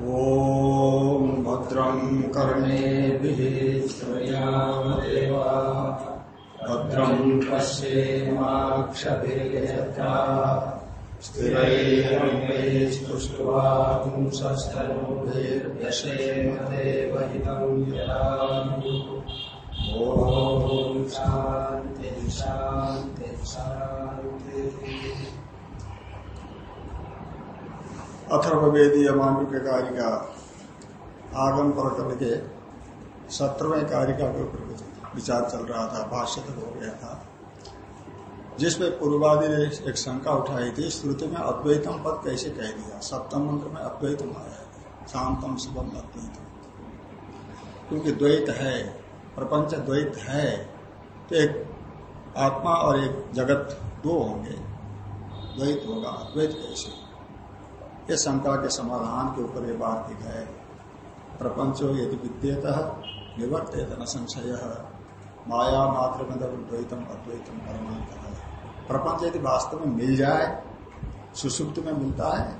ॐ भद्रं कर्णेभिः श्रयामदेवा। भद्रं पश्येमाक्षभिर्यथा स्थिरैरङ्गैस्तुष्ट्वापुंसस्तनोभिर्व्यशेम देवहितं यदामि ॐ शान्ति शान्ति शान्तिः। अथर्वेदीय मांडव्य कार्य का आगम प्रकरण के सत्रहवें कारिका के विचार चल रहा था, भाष्य तक हो गया था। जिसमें पूर्वादि ने एक शंका उठाई थी, श्रुति में अद्वैतम पद कैसे कह दिया? सप्तम मंत्र में अद्वैतम आया शांतम शिवम अद्वैतम। क्योंकि द्वैत है, प्रपंच द्वैत है तो एक आत्मा और एक जगत दो होंगे। द्वैत होगा, अद्वैत कैसे? ये शंका के समाधान के ऊपर ये बात है। प्रपंचो यदि विद्यत निवर्तित न संशय, माया मात्र द्वैतम अद्वैतम परमांत प्रपंच यदि वास्तव में मिल जाए, सुसुप्त में मिलता है,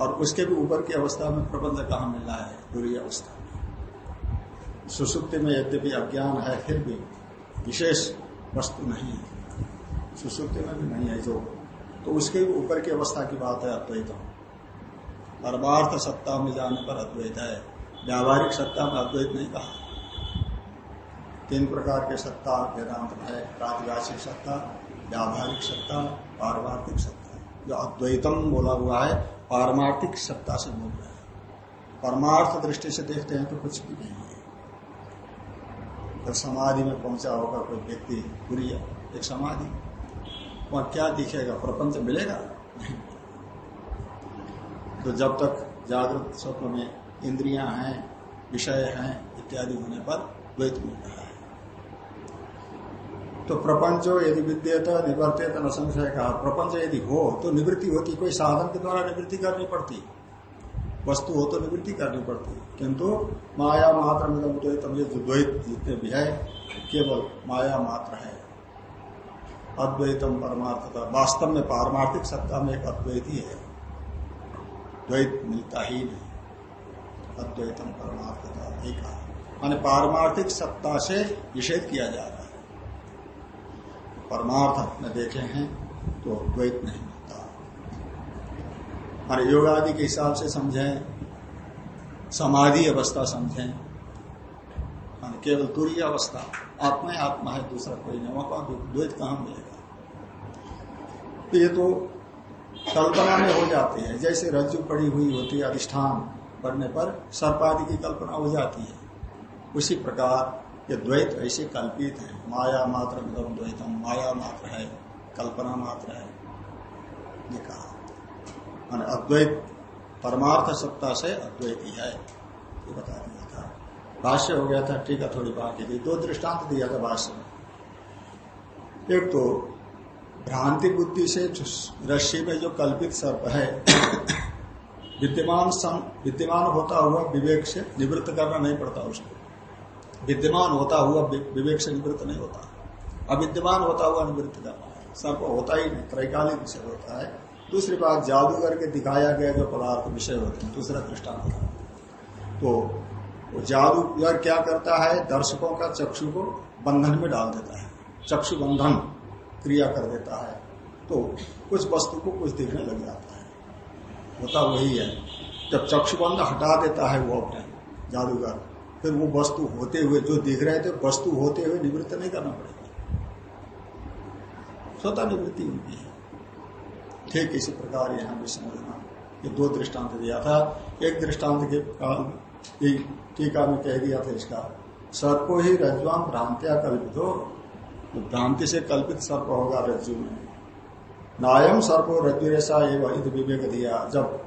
और उसके भी ऊपर की अवस्था में प्रपंच कहा मिल रहा है? पूरी अवस्था में। सुसुप्ति में यद्यपि अज्ञान है, फिर भी विशेष वस्तु नहीं है। सुसुप्ति में भी नहीं है, जो तो उसके ऊपर की अवस्था की बात है अद्वैतम परमार्थ सत्ता में जाने पर अद्वैत है। व्यावहारिक सत्ता में अद्वैत नहीं कहा। तीन प्रकार के सत्ता, वेदांत है। प्रातिभाषिक सत्ता, व्यावहारिक सत्ता पारमार्थिक सत्ता। जो अद्वैतम बोला हुआ है, पारमार्थिक सत्ता से बोल रहे है। परमार्थ दृष्टि से देखते हैं तो कुछ भी नहीं है। जब समाधि में पहुँचा होगा कोई व्यक्ति पूरी एक समाधि। वहाँ क्या दिखेगा? प्रपंच मिलेगा? तो जब तक जागृत स्वप्न में इंद्रियाँ हैं, विषय हैं, इत्यादि होने पर द्वैत मिल रहा है। तो प्रपंच यदि विद्यत, निवर्तित, न संशय कहा, प्रपंच यदि हो तो निवृत्ति होती, कोई साधन के द्वारा निवृत्ति करनी पड़ती। वस्तु हो तो निवृत्ति करनी पड़ती। किंतु माया मात्र में ये द्वैत जितने भी है, केवल माया मात्र है। अद्वैतम परमार्थता। वास्तव में पारमार्थिक सत्ता में एक अद्वैत ही है। द्वैत मिलता ही नहीं। अद्वैतम परमार्थता कहा माने पारमार्थिक सत्ता से निषेध किया जा रहा है। परमार्थ अपने देखे हैं तो द्वैत नहीं मिलता। और योग आदि के हिसाब से समझें, समाधि अवस्था समझें केवल तुरी अवस्था, आत्मा ही आत्मा है, दूसरा कोई नहीं। वहाँ द्वैत कहाँ मिलेगा? तो ये तो कल्पना में हो जाती है। जैसे रज्जु पड़ी हुई होती है अधिष्ठान पड़ने पर, सर्पादि की कल्पना हो जाती है। उसी प्रकार ये द्वैत ऐसे कल्पित है। माया मात्र द्वैतम, माया मात्र है, कल्पना मात्र है। ये कहा। अद्वैत, परमार्थ सत्ता से अद्वैत ही है। ये बता दिया था। भाष्य हो गया था, ठीक है, थोड़ी बाकी थी। दो दृष्टांत दिया था भाष्य में। एक तो भ्रांति बुद्धि से रस्सी में जो कल्पित सर्प है, विद्यमान विद्यमान होता हुआ विवेक से निवृत्त करना नहीं पड़ता उसको। विद्यमान होता हुआ विवेक से निवृत्त नहीं होता। अविद्यमान होता हुआ निवृत्त करना सर्प होता ही नहीं, त्रैकालिक विषय होता है। दूसरी बात, जादू करके दिखाया गया जो पदार्थ विषय होते हैं, दूसरा दृष्टांत तो वो जादूगर क्या करता है, दर्शकों का चक्षु को बंधन में डाल देता है। चक्षु बंधन। क्रिया कर देता है तो कुछ वस्तु को कुछ दिखने लग जाता है। होता वही है। जब चक्षुबंध हटा देता है वो अपने जादूगर, फिर वो वस्तु होते हुए जो दिख रहे थे, वस्तु होते हुए निवृत्त नहीं करना पड़ेगा। स्वतः निवृत्ति होती है। ठीक इसी प्रकार यहाँ भी समझना, ये दो दृष्टांत दिया था। एक दृष्टांत के टीका में कह दिया था इसका, सर्पो ही रजवान भ्रांतिया कल्पित भ्रांति से कल्पित सर्प होगा रज्जु में। नायम सर्पो रज्जु रेसा एवं विवेक दिया। जब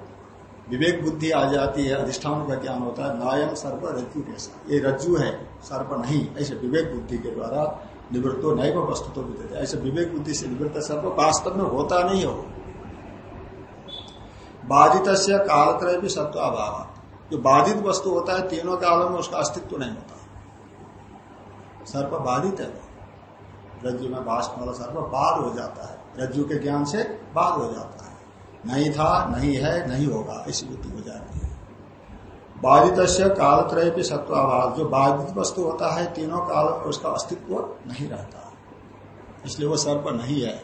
विवेक बुद्धि आ जाती है, अधिष्ठान का ज्ञान होता है, नायम सर्प रज्जु रेसा ये रज्जु है, सर्प नहीं, ऐसे विवेक बुद्धि के द्वारा निवृत्तो नहीं वो वस्तु तो विद्यते। ऐसे विवेक बुद्धि से निवृत्त सर्प वास्तव में होता नहीं हो। बाधित कालत्रय भी सत्व अभाव। जो बाधित वस्तु होता है, तीनों कालों में उसका अस्तित्व नहीं होता। सर्प बाधित है। रज्जु में भाषण वाला सर्प बाद हो जाता है। रज्जु के ज्ञान से बाद हो जाता है। नहीं था, नहीं है, नहीं होगा ऐसी बुद्धि हो जाती है बाधित कालत्रय भी सत्वाभाव जो बाधित वस्तु होता है, तीनों काल उसका अस्तित्व नहीं रहता। इसलिए वो सर्प नहीं है।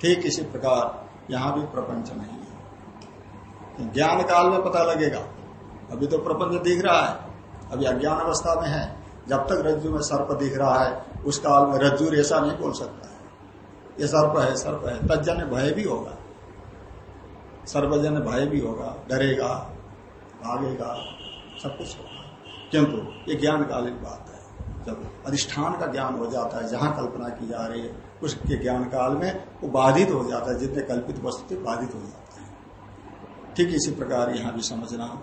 ठीक इसी प्रकार यहाँ भी प्रपंच नहीं है। ज्ञान काल में पता लगेगा। अभी तो प्रपंच दिख रहा है। अभी अज्ञान अवस्था में है। जब तक रज्जु में सर्प दिख रहा है, उस काल में रज्जु ऐसा नहीं बोल सकता है। ये सर्प है सर्प है। तजन भय भी होगा। सर्वजन भय भी होगा। डरेगा, भागेगा, सब कुछ होगा। किंतु ये ज्ञान कालिक बात है। जब अधिष्ठान का ज्ञान हो जाता है, जहाँ कल्पना की जा रही है, उसके ज्ञान काल में वो बाधित हो जाता है, जितने कल्पित वस्तु थे, बाधित हो जाते हैं। ठीक इसी प्रकार यहाँ भी समझना,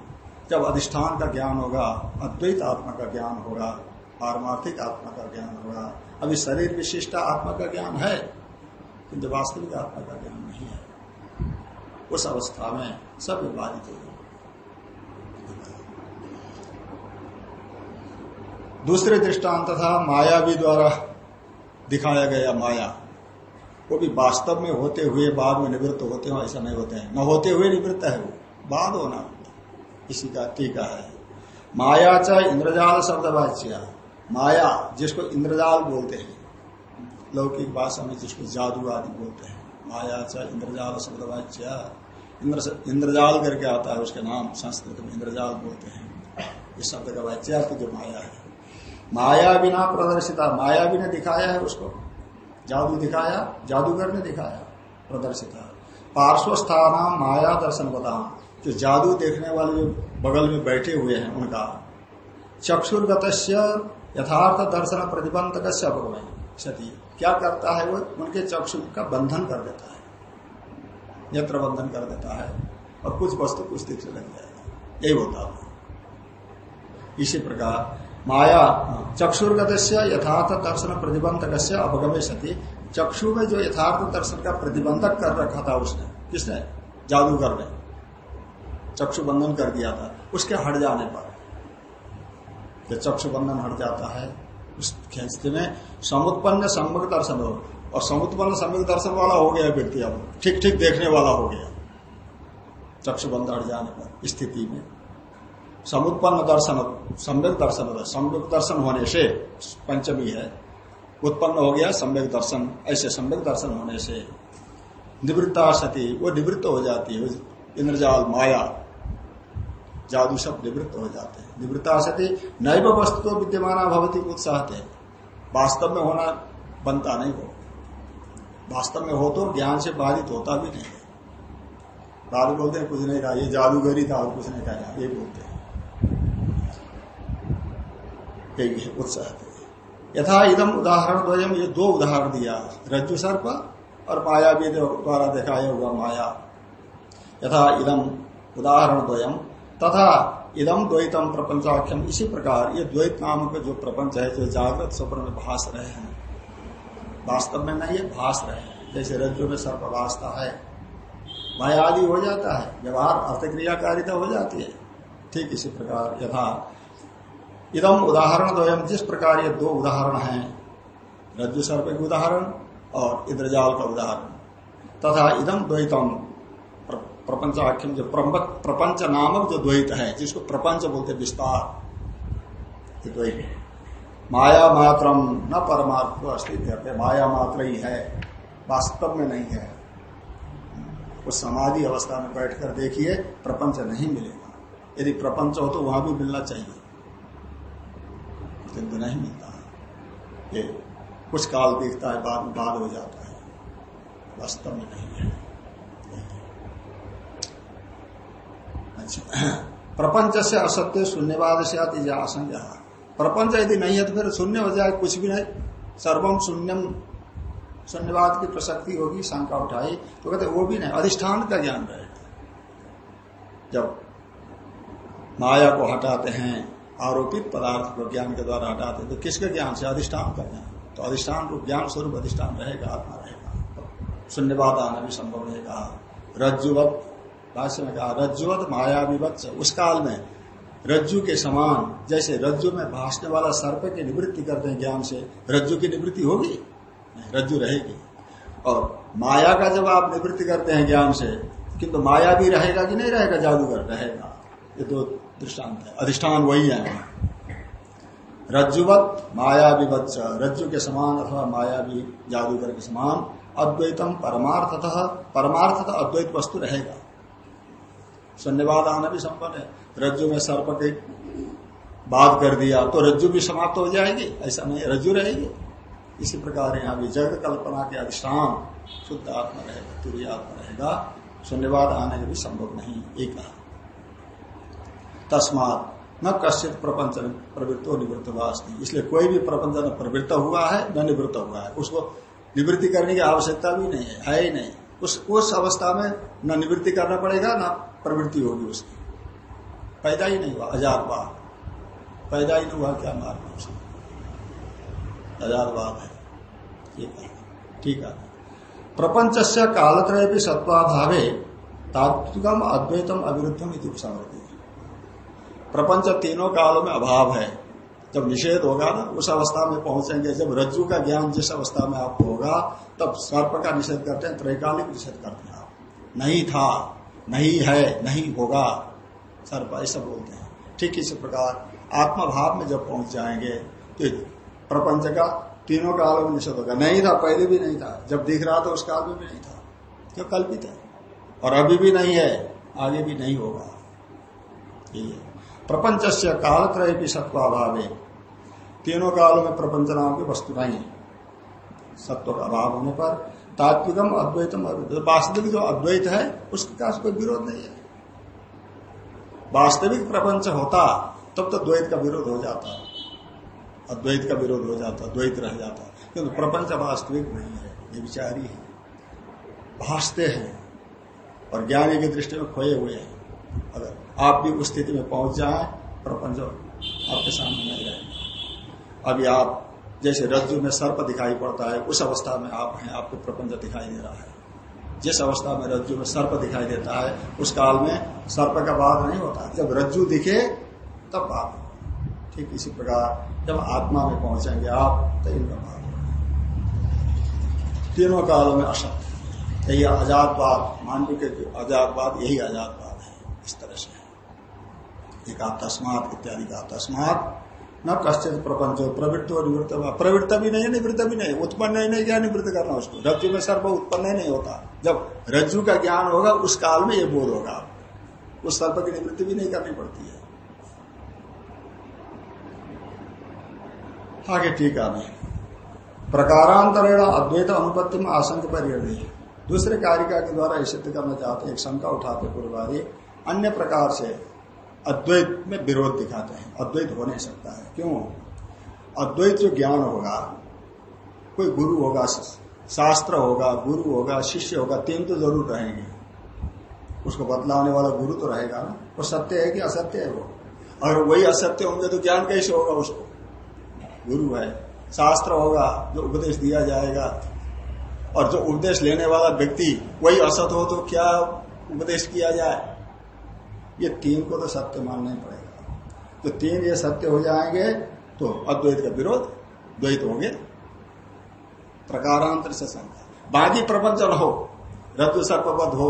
जब अधिष्ठान का ज्ञान होगा, अद्वैत आत्मा का ज्ञान होगा पारमार्थिक आत्मा का ज्ञान होगा। अभी शरीर विशिष्ट आत्मा का ज्ञान है, किंतु वास्तविक आत्मा का ज्ञान नहीं है। उस अवस्था में सब विवादित हो दूसरे दृष्टांत था मायावी द्वारा दिखाया गया माया। वो भी वास्तव में होते हुए, बाद में निवृत्त होते हो ऐसा नहीं होते हैं। न होते हुए निवृत्त है वो, बाद होना। इसी का टीका है। माया च इंद्रजाल शब्द वाच्य माया, जिसको इंद्रजाल बोलते हैं, लौकिक भाषा में जिसको जादू आदि बोलते हैं। माया च इंद्रजाल शब्द वाच्य इंद्र इंद्रजाल करके आता है उसके नाम, संस्कृत में इंद्रजाल बोलते हैं। इस शब्द का वाच्य जो माया है। माया बिना प्रदर्शिता, माया भी ने दिखाया है उसको। जादू दिखाया, जादूगर ने दिखाया, प्रदर्शिता। पार्श्वस्थान माया दर्शन बताम जो जादू देखने वाले जो बगल में बैठे हुए हैं उनका। चक्षुर्गत यथार्थ दर्शन प्रतिबंध सती क्या करता है वो? उनके चक्षु का बंधन कर देता है। नेत्र बंधन कर देता है और कुछ वस्तु कुछ दिख से लग जाएगा यही होता है। इसी प्रकार माया चक्षुर्गत यथार्थ दर्शन प्रतिबंधक अपगमे सती चक्षु में जो यथार्थ दर्शन का प्रतिबंधक कर रखा था उसने, किसने? जादूगर ने। चक्षु बंधन कर दिया था। उसके हट जाने पर। जब चक्षु बंधन हट जाता है, उस स्थिति में समुत्पन्न सम्यक दर्शन हो, और समुत्पन्न सम्यक दर्शन वाला हो गया व्यक्ति अब, ठीक ठीक देखने वाला हो गया। चक्षु बंध हट जाने पर स्थिति में। समुत्पन्न दर्शन, सम्यक दर्शन सम्यक दर्शन होने से, पंचमी है, उत्पन्न हो गया सम्यक दर्शन, ऐसे सम्यक दर्शन होने से। निवृत्ता सती, वो निवृत्त हो जाती है इंद्रजाल माया। जादू सब निवृत्त हो जाते हैं। निवृत्ता सती नैव वस्तु तो विद्यमान भवती, उत्साहते वास्तव में होना बनता नहीं हो। वास्तव में हो तो ज्ञान से बाधित होता भी नहीं है। बाद बोलते हैं, कुछ नहीं था ये जादूगरी था और कुछ नहीं था ये बोलते हैं। उत्साह यथा इदम उदाहरण द्वयम, ये दो उदाहरण दिया। रज्जु सर्प और माया भी द्वारा दिखाया हुआ माया। यथा इदम उदाहरण द्वयम तथा इदम द्वैतम प्रपंचाख्यम इसी प्रकार ये द्वैत नामक जो प्रपंच है, जो जागृत स्वप्न में भाष रहे हैं, वास्तव में नहीं है भाष रहे हैं। जैसे रज्जु में सर्प भाषता है माया आदि हो जाता है, व्यवहार अर्थक्रियाकारिता हो जाती है। ठीक इसी प्रकार यथा इदम उदाहरण द्वयम, जिस प्रकार ये दो उदाहरण हैं, रज्जु सर्प के उदाहरण और इंद्रजाल का उदाहरण। तथा इदम द्वैतम प्रपंचाख्यम जो प्रपंच नामक जो द्वैत है, जिसको प्रपंच बोलते विस्तार। द्वैत है। माया मात्रम न परमात्म अस्तित्व माया मात्र ही है, वास्तव में नहीं है। उस समाधि अवस्था में बैठकर देखिए, प्रपंच नहीं मिलेगा। यदि प्रपंच हो तो वहाँ भी मिलना चाहिए। किंतु नहीं मिलता। ये कुछ काल दिखता है, बाद में बाद हो जाता है। वास्तव में नहीं है। प्रपंच। से असत्य शून्यवाद से आती आशंका प्रपंच यदि नहीं है तो फिर शून्य हो जाए, कुछ भी नहीं। सर्वम शून्यम शून्यवाद की प्रसक्ति होगी, शंका उठाई। तो कहते वो भी नहीं, अधिष्ठान का ज्ञान रहेगा जब माया को हटाते हैं, आरोपित पदार्थ को ज्ञान के द्वारा हटाते हैं तो किसके ज्ञान से? अधिष्ठान का ज्ञान। तो अधिष्ठान रूप ज्ञान स्वरूप अधिष्ठान रहेगा, आत्मा रहेगा। शून्यवाद आना भी संभव रहेगा। रज्जुवत भाष्य में कहा रज्जुवत माया विवत्स उस काल में रज्जु के समान, जैसे रज्जु में भाषने वाला सर्प की निवृत्ति करते हैं ज्ञान से, रज्जु की निवृत्ति होगी? रज्जु रहेगी। और माया का जब आप निवृत्ति करते हैं ज्ञान से, किंतु माया भी रहेगा कि नहीं रहेगा? जादूगर रहेगा। ये दो दृष्टांत है। अधिष्ठान वही है। रज्जुवत माया विवत्स रज्जु के समान अथवा माया भी जादूगर के समान, अद्वैतम परमार्थतः परमार्थतः अद्वैत वस्तु रहेगा। शून्यवाद आना भी संपन्न है। रज्जु में सर्प के बात कर दिया तो रज्जु भी समाप्त हो जाएगी। ऐसा नहीं रज्जु रहेगी। इसी प्रकार यहाँ भी जगत कल्पना के अधिष्ठान, शुद्ध आत्मा रहेगा तुरी आत्मा रहेगा। शून्यवाद आने भी संभव नहीं, एक तस्मात न कश्चित प्रपंच प्रवृत्तो निवृत्त वास्ती इसलिए कोई भी प्रपंच न प्रवृत्त हुआ है, न निवृत्त हुआ है। उसको निवृत्ति करने की आवश्यकता भी नहीं है है ही नहीं। उस उस अवस्था में न निवृत्ति करना पड़ेगा, न प्रवृत्ति होगी उसकी। पैदा ही नहीं हुआ अजातवाद पैदा ही नहीं हुआ, क्या मार्ग उसका? अजातवाद है। ठीक है। ठीक है। प्रपंच से कालत्रय भी सत्वाभावे तात्विकम अद्वैतम अविरुद्धम उपसमृति प्रपंच तीनों कालों में अभाव है। जब निषेध होगा ना, उस अवस्था में पहुँचेंगे। जब रज्जु का ज्ञान जिस अवस्था में आपको होगा, तब सर्प का निषेध करते हैं, त्रैकालिक निषेध करते हैं आप। नहीं था। नहीं है, नहीं होगा सर्प ऐसा बोलते हैं। ठीक इसी प्रकार आत्मा भाव में जब पहुँच जाएँगे तो प्रपंच का तीनों कालों में निषेध होगा। नहीं था, पहले भी नहीं था। जब दिख रहा था उस काल में भी नहीं था। क्यों कल्पित है। और अभी भी नहीं है, आगे भी नहीं होगा। प्रपंच से कालत्रय की सत्वाभाव। है तीनों कालों में प्रपंच नाम की वस्तु नहीं है। सत्व का अभाव होने पर तात्विकम अद्वैतम वास्तविक जो अद्वैत है, उसके पास कोई विरोध नहीं है। वास्तविक प्रपंच होता, तब तो द्वैत का विरोध हो जाता। अद्वैत का विरोध हो जाता, द्वैत रह जाता। किंतु प्रपंच वास्तविक नहीं है, ये विचारी है। भाषते हैं, और ज्ञानी की दृष्टि में खोए हुए हैं। अगर आप भी उस स्थिति में पहुँच जाए, प्रपंच आपके सामने नहीं रहेगा। अभी आप जैसे रज्जु में सर्प दिखाई पड़ता है, उस अवस्था में आप हैं, आपको प्रपंच दिखाई दे रहा है। जिस अवस्था में रज्जु में सर्प दिखाई देता है, उस काल में सर्प का बात नहीं होता। जब रज्जु दिखे, तब बात ठीक इसी प्रकार, जब आत्मा में पहुँचेंगे आप तो इनका बात तीनों कालों में असत यही आजादवाद मानव के आजादवाद यही आजादवाद है। इस तरह से। एक तस्मात इत्यादि का तस्मात न कश्चित प्रपंच, प्रवृत्त और निवृत्त प्रवृत्त भी नहीं है निवृत्त भी नहीं। उत्पन्न ही नहीं क्या निवृत्त करना उसको। रज्जु में सर्व उत्पन्न ही नहीं होता, जब रज्जु का ज्ञान होगा, उस काल में ये बोध होगा उस सर्प की निवृत्ति भी नहीं करनी पड़ती है। आगे टीका में। प्रकारांतरेण अद्वैत अनुपत्ति में आशंक पर दूसरे कारिका के द्वारा सिद्ध करना चाहते एक शंका उठाते पूर्वादी अन्य प्रकार से अद्वैत में विरोध दिखाते हैं। अद्वैत हो नहीं सकता है। क्यों? अद्वैत जो ज्ञान होगा, कोई गुरु होगा, शास्त्र होगा, गुरु होगा, शिष्य होगा, तीन तो ज़रूर रहेंगे। उसको बतलाने वाला गुरु तो रहेगा ना। वो सत्य है कि असत्य है वो? अगर वही असत्य होंगे तो ज्ञान कैसे होगा उसको? गुरु है। शास्त्र होगा, जो उपदेश दिया जाएगा। और जो उपदेश लेने वाला व्यक्ति वही असत हो तो क्या उपदेश किया जाए? ये तीन को तो सत्य मानना ही पड़ेगा। तो तीन ये सत्य हो जाएँगे तो अद्वैत का विरोध, द्वैत होंगे। प्रकारांतर से संख्या बाकी प्रपंच हो रज सर्पवध हो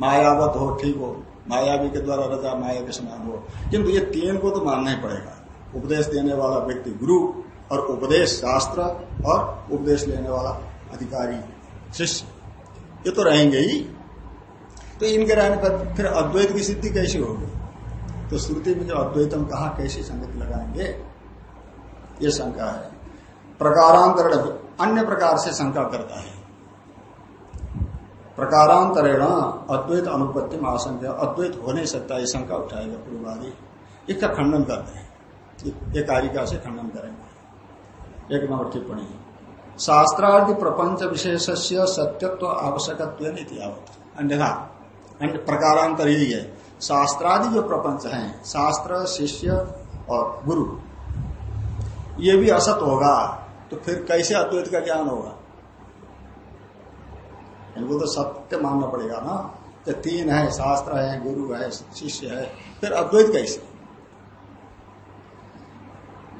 मायावत हो, ठीक हो। मायावी के द्वारा रजा, माया के समान हो। किंतु ये तीन को तो मानना ही पड़ेगा। उपदेश देने वाला व्यक्ति गुरु और उपदेश शास्त्र और उपदेश लेने वाला अधिकारी शिष्य। ये तो रहेंगे ही तो इनके रहने पर फिर अद्वैत की सिद्धि कैसी होगी? तो श्रुति में जो अद्वैतम कहा, कैसी संगति लगाएँगे? ये शंका है। प्रकारांतरण अन्य प्रकार से शंका करता है। प्रकारांतरेण अद्वैत अनुपत्ति में आशंका अद्वैत हो नहीं सकता, ये शंका उठाएगा पूर्वादी। इसका खंडन करते हैं। ये कारिका से खंडन करेंगे। एक नंबर टिप्पणी शास्त्रार्थ प्रपंच विशेष सत्यत्व आवश्यकत्व अन्यथा प्रकारांतर यही है शास्त्रादि जो प्रपंच हैं, शास्त्र, शिष्य और गुरु, ये भी असत होगा तो फिर कैसे अद्वैत का ज्ञान होगा? इनको तो सत्य मानना पड़ेगा ना तो तीन है, शास्त्र है, गुरु है, शिष्य है, फिर अद्वैत कैसे?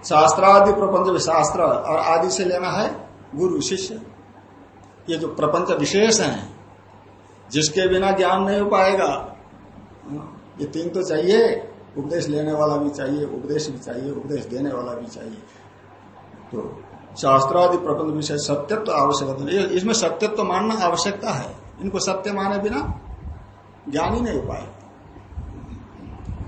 शास्त्रादि प्रपंच शास्त्र और आदि से लेना है, गुरु, शिष्य। ये जो प्रपंच विशेष हैं जिसके बिना ज्ञान नहीं हो पाएगा। ये तीन तो चाहिए। उपदेश लेने वाला भी चाहिए, उपदेश भी चाहिए, उपदेश देने वाला भी चाहिए। तो शास्त्रादि प्रबंध विषय सत्यत्व तो आवश्यकता इसमें सत्यत्व तो मानना आवश्यकता है। इनको सत्य माने बिना ज्ञान ही नहीं हो पाएगा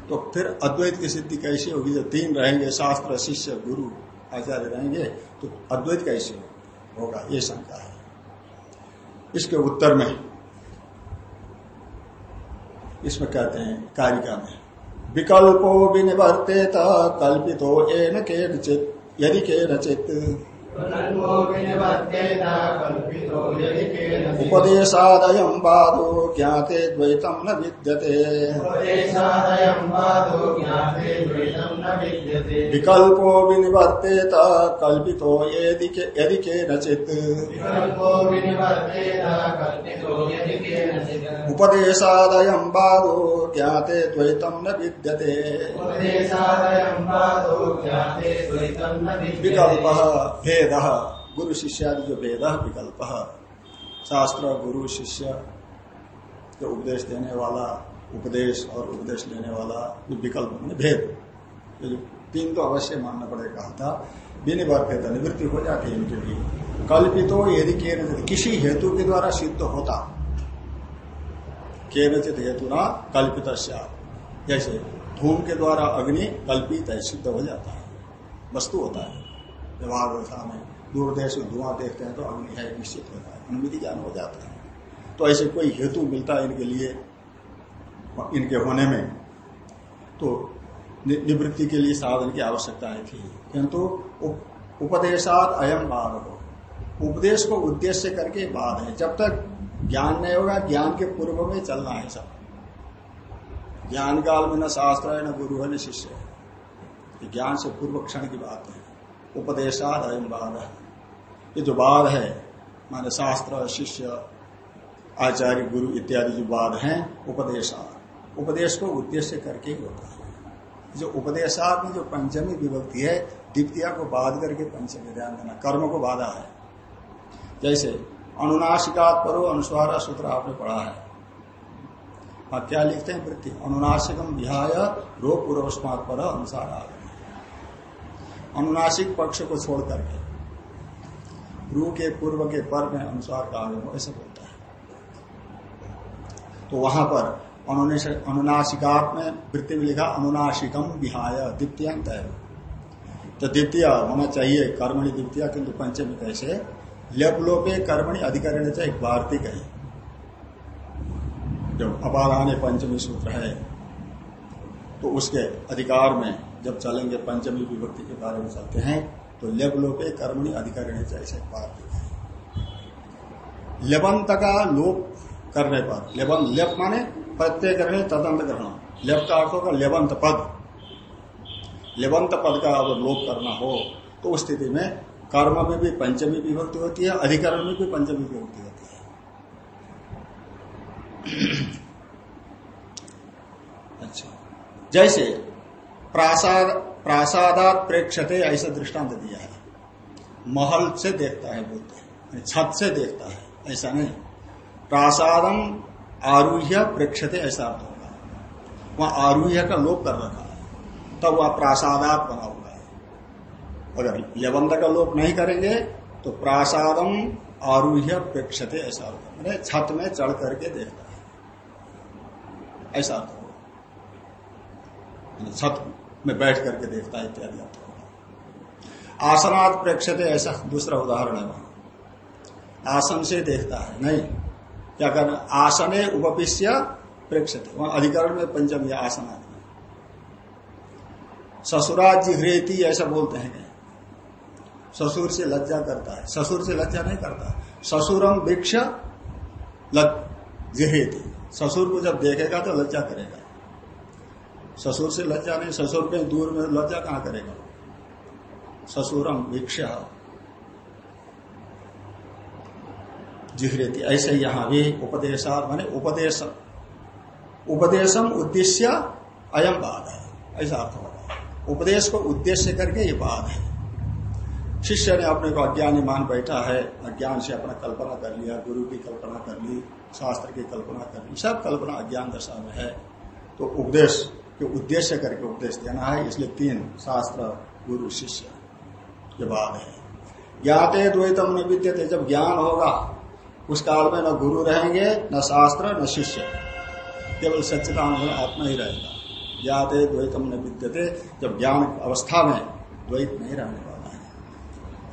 तो फिर अद्वैत की सिद्धि कैसी होगी? जब तीन रहेंगे, शास्त्र, शिष्य, गुरु, आचार्य रहेंगे तो अद्वैत कैसे होगा? ये शंका है। इसके उत्तर में इसमें कहते हैं कारिका में। विकल्पो विनिवर्तेत कल्पितो एन के नचित यदि के नचित उपदेशादयं बाधो ज्ञाते द्वैतं न विद्यते। विकल्पो विनिवर्तेत कल्पितो यदि केनचित्। उपदेशादयं बाधो ज्ञाते द्वैतं न विद्यते। विकल्पः भेद। गुरु शिष्यादि जो भेद विकल्प। शास्त्र गुरु शिष्य जो उपदेश देने वाला, उपदेश और उपदेश लेने वाला जो विकल्प भेद। जो तीन तो अवश्य मानना पड़ेगा, कहा था। विनिवर्तित निवृत्ति हो जाती है इनके लिए। कल्पितो यदि के किसी हेतु के द्वारा सिद्ध होता। केनचित हेतु ना कल्पित जैसे धूम के द्वारा अग्नि कल्पित है, सिद्ध हो जाता है। वस्तु होता है। व्यवस्था में दूर देश में धुआँ देखते हैं तो अग्नि है, निश्चित होता है। अनुमति ज्ञान हो जाता है। तो ऐसे कोई हेतु मिलता है इनके लिए, इनके होने में तो निवृत्ति के लिए साधन की आवश्यकता है थी किंतु उपदेशात अयम बाद हो उपदेश को उद्देश्य करके बाद है। जब तक ज्ञान नहीं होगा, ज्ञान के पूर्व में चलना है सब। ज्ञान काल में न शास्त्र है न गुरु है न शिष्य। है ज्ञान से पूर्व क्षण की बात है। उपदेशाद अयम है ये जो बाद है, माने शास्त्र, शिष्य, आचार्य, गुरु इत्यादि जो बाद हैं उपदेशाद उपदेश को उद्देश्य करके ही होता है। जो उपदेशाद में जो पंचमी विभक्ति है, द्वितीय को बाद करके पंचमी ध्यान देना, कर्म को बाधा है। जैसे अनुनाशिकात परो अनुस्वार सूत्र आपने पढ़ा है। आप क्या लिखते हैं वृत्ति? अनुनाशिकम विहाय रोग पूर्वस्मात पर अनुसार अनुनासिक पक्ष को छोड़ करके। रू के पूर्व के पर में अनुसार का आगम ऐसा बोलता है। तो वहाँ पर अनुनासिकात में वृत्ति में लिखा अनुनाशिकम विहाय द्वितीयांत है तो द्वितीय होना चाहिए, कर्मणि द्वितीय, किंतु पंचमी कैसे? लेप लोपे कर्मणि अधिकरण चाहिए वार्तिक है। जो अपादान पंचमी सूत्र है तो उसके अधिकार में जब चलेंगे पंचमी विभक्ति के बारे में चलते हैं तो लेप लोपे कर्मणि अधिकरण चाहिए वार्तिक लेबंत का लोप करने पर लेबन लेप माने प्रत्यय करने, तदंत ग्रहण लेप का अर्थ होगा लेबंत पद। लेबंत पद का अगर लोप करना हो तो उस स्थिति में कर्म में भी पंचमी विभक्ति होती है, अधिकरण में भी पंचमी विभक्ति होती है। अच्छा। जैसे प्रासाद, प्रासादात प्रेक्षते, ऐसा दृष्टांत दिया है। महल से देखता है, बोलते हैं। छत से देखता है, ऐसा नहीं। प्रासादम आरूह्य प्रेक्षते, ऐसा अर्थ होगा वहाँ आरूह्य का लोप कर रखा है। तब वह प्रासादात बना हुआ है। अगर लेबंद का लोप नहीं करेंगे तो प्रासादम आरूह्य प्रेक्षते, ऐसा अर्थ मैंने छत में चढ़ करके देखता है। ऐसा अर्थ होगा छत में बैठ करके देखता है इत्यादि अर्थ होगा आसनात् प्रेक्षते ऐसा दूसरा उदाहरण है वहाँ। आसन से देखता है, नहीं। क्या करना आसने उपपिष्य प्रेक्षते। वहाँ अधिकरण में पंचम या आसन आदि। ससुराज जिहरेती ऐसा बोलते हैं ससुर से लज्जा करता है। ससुर से लज्जा नहीं करता। ससुरम वृक्ष जिहरेती ससुर को जब देखेगा तो लज्जा करेगा। ससुर से लज्जा नहीं, ससुर के दूर में लज्जा कहाँ करेगा? ससुरम भिक्ष जिहरेती, ऐसे यहाँ भी उपदेशा, माने उपदेश उपदेशम उद्देश्य अयम बात है। ऐसा अर्थ होगा उपदेश को उद्देश्य करके ये बात है। शिष्य ने अपने को अज्ञानी मान बैठा है, अज्ञान से अपना कल्पना कर लिया, गुरु की कल्पना कर ली, शास्त्र की कल्पना कर ली, सब कल्पना अज्ञान दशा में है। तो उपदेश के उद्देश्य करके उपदेश देना है, इसलिए तीन शास्त्र गुरु शिष्य ये बात है। ज्ञाते द्वैतम न विद्यते, जब ज्ञान होगा, उस काल में न गुरु रहेंगे, न शास्त्र, न शिष्य। केवल सच्चिदान आत्मा ही रहेगा। ज्ञाते द्वैतम न विद्यते, जब ज्ञान अवस्था में द्वैत नहीं रहने वाला है।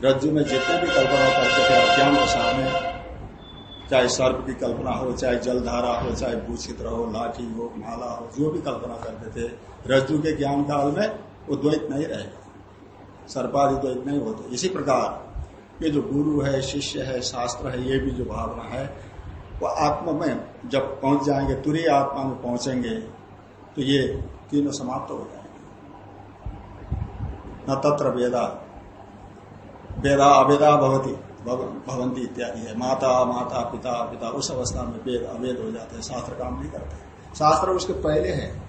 रज्जु में जितने भी कल्पना करते थे अज्ञान दशा में चाहे सर्प की कल्पना हो, चाहे जलधारा हो, चाहे भूषित्र हो, लाठी हो, माला हो, जो भी कल्पना करते थे, रज्जु के ज्ञान काल में वो द्वैत नहीं रहेगा। सर्पादि द्वैत नहीं होते। इसी प्रकार ये जो गुरु है, शिष्य है, शास्त्र है, ये भी जो भावना है, वो आत्मा में जब पहुँच जाएँगे, तुरी आत्मा में पहुँचेंगे तो ये तीनों समाप्त हो जाएँगे। न तत्र वेदा। वेदा अवेदा भवती। भवंती इत्यादि है। माता माता, पिता पिता, उस अवस्था में वेद अवेद हो जाते हैं, शास्त्र काम नहीं करते। शास्त्र उसके पहले है।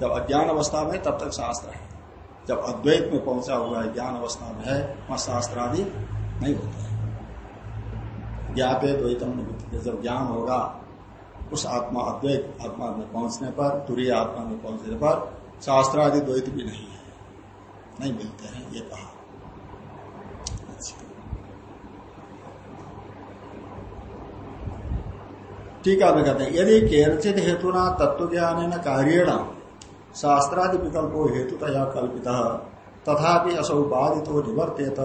जब अज्ञान अवस्था में, तब तक शास्त्र है। जब अद्वैत में पहुँचा हुआ है, ज्ञान अवस्था में है, वहाँ शास्त्र आदि नहीं होता है। ज्ञाते द्वैतम जब ज्ञान होगा, उस आत्मा, अद्वैत आत्मा में पहुँचने पर, तुरीय आत्मा में पहुँचने पर शास्त्र आदि द्वैत भी नहीं है। नहीं मिलते हैं, ये कहा। टीका में कहते हैं, यदि केरचित हेतुना तत्व ज्ञान न कार्यण शास्त्रादि विकल्पो हेतुतया कल्पित तथा असौ बाधित निवर्तेत,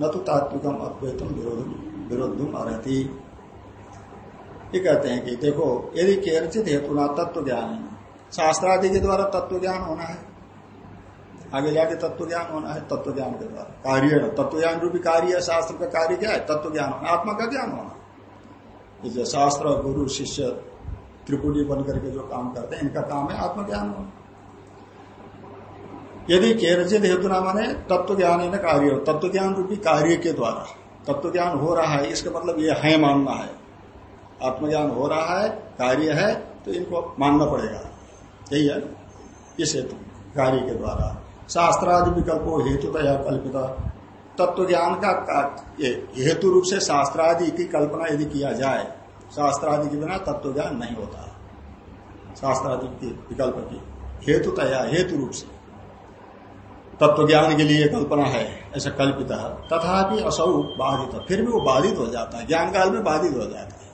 न तो तात्विकम अद्वैतम विरोधम अर्ति ये कहते हैं कि देखो, यदि केरचित हेतुना तत्व ज्ञान शास्त्रादि के द्वारा तत्व ज्ञान होना है, आगे जाके तत्व ज्ञान होना है तत्व ज्ञान के द्वारा। कार्य तत्व ज्ञान रूपी कार्य शास्त्र का कार्य क्या है? तत्व ज्ञान आत्मा का ज्ञान होना जो शास्त्र गुरु शिष्य त्रिपुटी बन करके जो काम करते हैं, इनका काम है आत्मज्ञान। यदि केरचित हेतु ना माने तत्व ज्ञान है ना कार्य तत्व ज्ञान रूपी कार्य के द्वारा तत्व ज्ञान हो रहा है, इसका मतलब ये है मानना है। आत्मज्ञान हो रहा है, कार्य है तो इनको मानना पड़ेगा। यही है इस हेतु, कार्य के द्वारा। शास्त्रादि विकल्प हेतु तया कल्पिता। तत्व ज्ञान का हेतु रूप से शास्त्रादि की कल्पना यदि किया जाए, शास्त्रादि के बिना तत्व ज्ञान नहीं होता। शास्त्रादि की विकल्प की हेतु तया, हेतु रूप से। तत्व ज्ञान के लिए कल्पना है, ऐसा कल्पित है। तथापि असौ बाधित, फिर भी वो बाधित हो जाता है। ज्ञान काल में बाधित हो जाता है।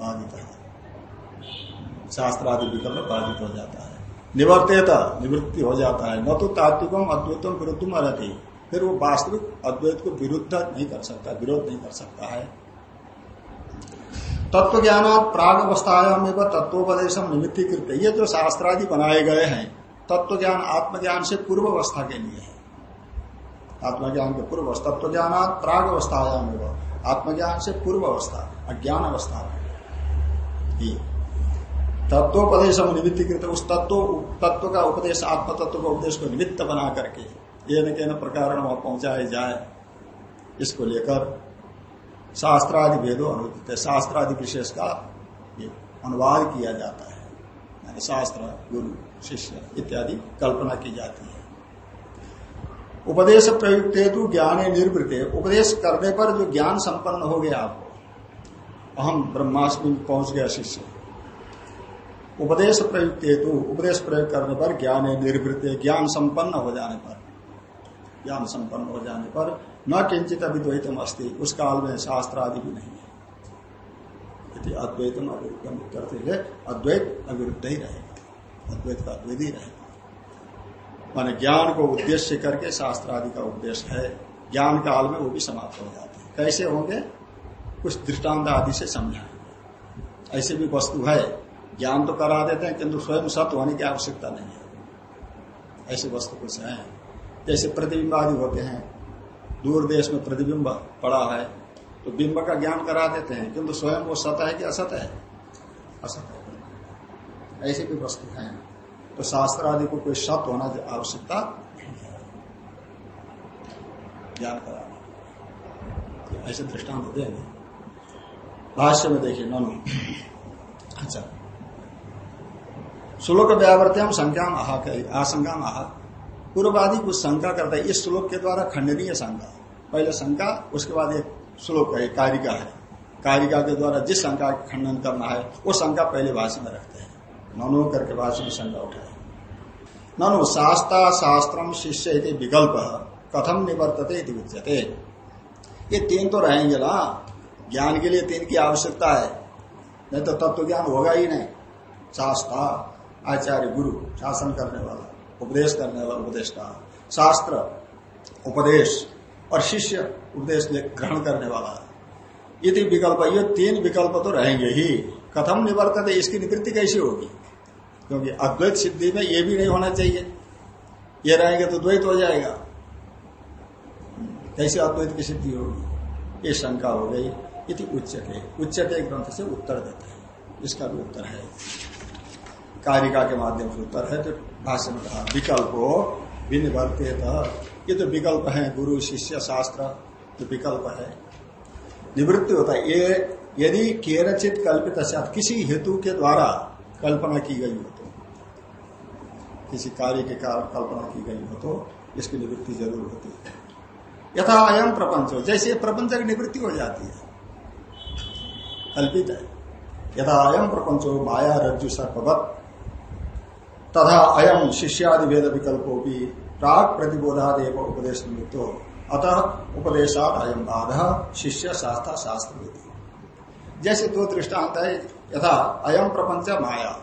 बाधित है। शास्त्रादि विकल्प बाधित हो जाता है। निवर्तेता, निवृत्ति हो जाता है। न तो तात्विकम अद्वैतम, विरुद्धम रहती फिर वो वास्तविक अद्वैत को विरुद्ध नहीं कर सकता, विरोध नहीं कर सकता है। तत्व ज्ञान प्राग अवस्थायाम एवं निमित्ती कृत्य ये जो शास्त्रादि बनाए गए हैं तत्व ज्ञान आत्मज्ञान से पूर्व अवस्था के लिए है। आत्मज्ञान के पूर्व तत्व ज्ञान प्राग अवस्थायाम एवं आत्मज्ञान से पूर्व अवस्था अज्ञान अवस्था तत्वोपदेश निमित्त कृत उस तत्व तत्व का उपदेश आत्म तत्व का उपदेश को निमित्त बना करके ये न प्रकार वहाँ पहुँचाए जाए, इसको लेकर शास्त्रादि भेदो अनुदित है। शास्त्रादि विशेष का अनुवाद किया जाता है। शास्त्र, गुरु, शिष्य इत्यादि कल्पना की जाती है। उपदेश प्रयुक्त हेतु ज्ञान निर्वृत। उपदेश करने पर जो ज्ञान संपन्न हो गया आपको, अहम ब्रह्माष्टमी पहुँच गया शिष्य। उपदेश प्रयुक्त हेतु उपदेश प्रयोग करने पर ज्ञान निर्वृत्त ज्ञान संपन्न हो जाने पर। ज्ञान संपन्न हो जाने पर न किंचित अद्वैतम अस्थि उस काल में शास्त्र आदि भी नहीं है। अद्वैतम अविरुद्धम करते हुए अद्वैत अविरुद्ध ही रहेगा अद्वैत का अद्वैत ही रहेगा माने ज्ञान को उद्देश्य करके शास्त्र आदि का उपदेश है। ज्ञान काल में वो भी समाप्त हो जाते हैं। कैसे होंगे? कुछ दृष्टांत आदि से समझाएँगे। ऐसे भी वस्तु है। ज्ञान तो करा देते हैं, किंतु स्वयं सत्य होने की आवश्यकता नहीं है। ऐसे वस्तु कुछ है। जैसे प्रतिबिंब आदि होते हैं। दूर देश में प्रतिबिंब पड़ा है तो बिंब का ज्ञान करा देते हैं। किंतु स्वयं वो सत है कि असत है? असत है। ऐसी भी वस्तु है। तो शास्त्र आदि को कोई सत होना आवश्यकता ज्ञान कराना ऐसे दृष्टांत देंगे भाष्य में देखिए, ननु। अच्छा। श्लोक व्यावर्त्याम संज्ञा आहा आशंका आहा पूर्ववादी कुछ शंका करता है। इस श्लोक के द्वारा खंडनीय शंका पहले शंका, उसके बाद एक श्लोक है, कारिका है। कारिका के द्वारा जिस शंका का खंडन करना है, वो शंका पहले भाषण में रखते हैं। ननो करके भाषण में शंका उठाए ननु, शास्ता शास्त्रम शिष्य विकल्प, कथम निवर्तते उच्यते। ये तीन तो रहेंगे ना। ज्ञान के लिए तीन की आवश्यकता है। नहीं तो तत्व ज्ञान होगा ही नहीं। शास्त्रा आचार्य गुरु, शासन करने वाला। उपदेश करने वाला उपदेष्टा। शास्त्र, उपदेश और शिष्य उपदेश ग्रहण करने वाला यदि विकल्प, ये तीन विकल्प तो रहेंगे ही। कथम निवर्तन इसकी निवृत्ति कैसी होगी? क्योंकि अद्वैत सिद्धि में ये भी नहीं होना चाहिए। ये रहेंगे तो द्वैत हो जाएगा। कैसे अद्वैत की सिद्धि होगी? ये शंका हो गई। इति उच्चते उच्चते ग्रंथ से उत्तर देते हैं। इसका भी उत्तर है। कारिका के माध्यम से उत्तर है तो भाष्य में कहा विकल्प हो विनिवर्त ये तो विकल्प है, गुरु, शिष्य, शास्त्र तो विकल्प है। निवृत्ति होता है। ये यदि केरचित कल्पित किसी हेतु के द्वारा कल्पना की गई हो तो किसी कार्य के कारण कल्पना की गई हो तो इसकी निवृत्ति ज़रूर होती है। यथा अयम प्रपंच हो जैसे प्रपंच की निवृत्ति हो जाती है, कल्पित है। यथा अयम प्रपंच हो माया, रज्जु, सर्पवत तथा अयम शिष्यादि वेद विकल्पो भी प्राग प्रतिबोधादेव उपदेश निमित्त अतः उपदेशात अयम बाध शिष्य शास्त्र शास्त्र जैसे दो दृष्टांत है, यथा अयम प्रपंच माया।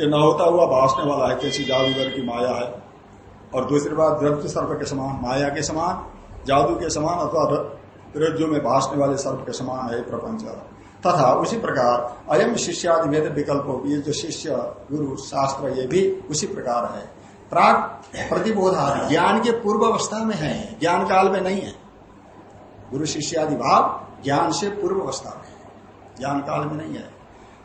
ये न होता हुआ भाषने वाला है, कैसी जादूगर की माया है? और दूसरी बात रज्जु सर्प के समान, माया के समान, जादू के समान अथवा रज्जु में भाषने वाले सर्प के समान है प्रपंच। तथा उसी प्रकार अयम शिष्यादि वेद विकल्प ये जो शिष्य गुरु शास्त्र ये भी उसी प्रकार है। प्राग प्रतिबोधा ज्ञान के पूर्व अवस्था में है, ज्ञान काल में नहीं है। गुरु शिष्यादि भाव ज्ञान से पूर्व अवस्था में है, ज्ञान काल में नहीं है।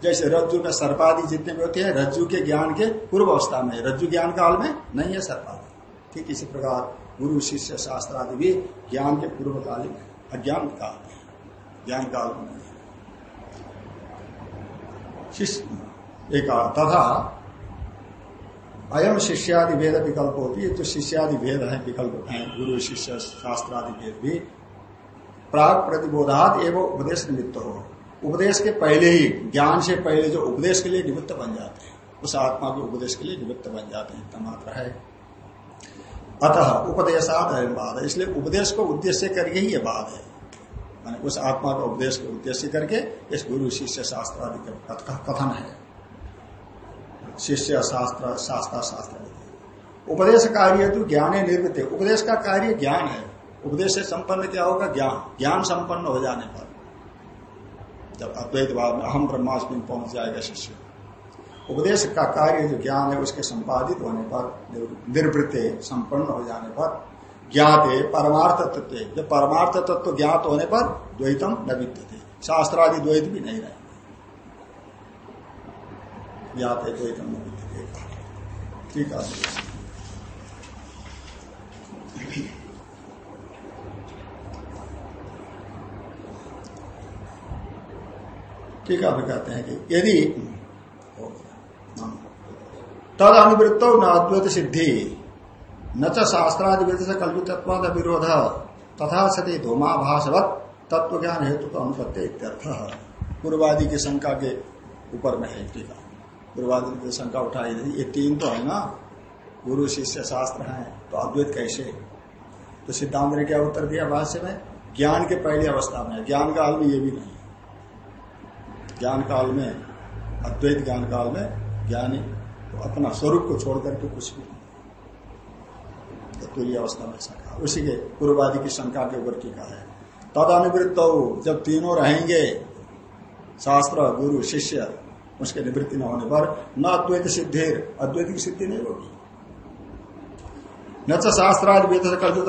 जैसे रज्जु में सर्पादि जितने भी होते हैं, रज्जु के ज्ञान के पूर्व अवस्था में रज्जु ज्ञान काल में नहीं है सर्पादि। ठीक इसी प्रकार गुरु शिष्य शास्त्र आदि भी ज्ञान के पूर्व काल में अज्ञान काल में ज्ञान काल में एक तथा अयम शिष्यादि भेद विकल्प होती है, जो शिष्यादि भेद है, विकल्प है, गुरु, शिष्य शास्त्र आदि भेद भी। प्राग प्रतिबोधात एवं उपदेश निमित्त हो। उपदेश के पहले ही, ज्ञान से पहले जो उपदेश के लिए निमित्त बन जाते हैं, उस आत्मा के उपदेश के लिए निमित्त बन जाते हैं, इतना मात्र है। अतः उपदेशात है बाद इसलिए उपदेश को उद्देश्य करके ही ये बात है। उस आत्मा का उपदेश को उद्देश्य करके इस गुरु शिष्य शास्त्र आदि का कथन है। शिष्य शास्त्र शास्त्र शास्त्र। उपदेश कार्य तो ज्ञान निर्मित है। उपदेश का कार्य ज्ञान है। उपदेश से संपन्न क्या होगा? ज्ञान। ज्ञान संपन्न हो जाने पर। जब अद्वैत भाव में अहम ब्रह्मास्मिन पहुँच जाएगा शिष्य। उपदेश का कार्य जो ज्ञान है, उसके संपादित होने पर, निर्वृत्त संपन्न हो जाने पर ज्ञात है परमार्थ तत्व जब परमार्थ तत्व ज्ञात होने पर द्वैतम न विद्यते। शास्त्रादि द्वैत भी नहीं रहे। ज्ञात है द्वैतम न विद्यते। ठीक है। ठीक है कहते हैं कि यदि तद अनुवृत्त न अद्वैत सिद्धि। न च शास्त्रादिवृत से कल्पित विरोध तथा सती धूमाभासवत तत्व ज्ञान हेतु का अनुपत्ति इत्यर्थ पूर्वादि की शंका के ऊपर में है टीका। पूर्वादि की शंका उठाई थी ये तीन तो है ना? गुरु, शिष्य, शास्त्र है तो अद्वैत कैसे? तो सिद्धांत ने क्या उत्तर दिया भाष्य में? ज्ञान के पहली अवस्था में ज्ञान काल में ये भी नहीं ज्ञान काल में, अद्वैत ज्ञान काल में ज्ञानी तो अपना स्वरूप को छोड़ करके कुछ भी नहीं तुल्य अवस्था में शंका उसी के पूर्वादि की शंका के ऊपर टीका है। तद अनुवृत्त जब तीनों रहेंगे, शास्त्र, गुरु, शिष्य, उसके निवृत्ति न होने पर न अद्वैत सिद्धि अद्वैत की सिद्धि नहीं होगी। न तो शास्त्रादि वेद से कल्पित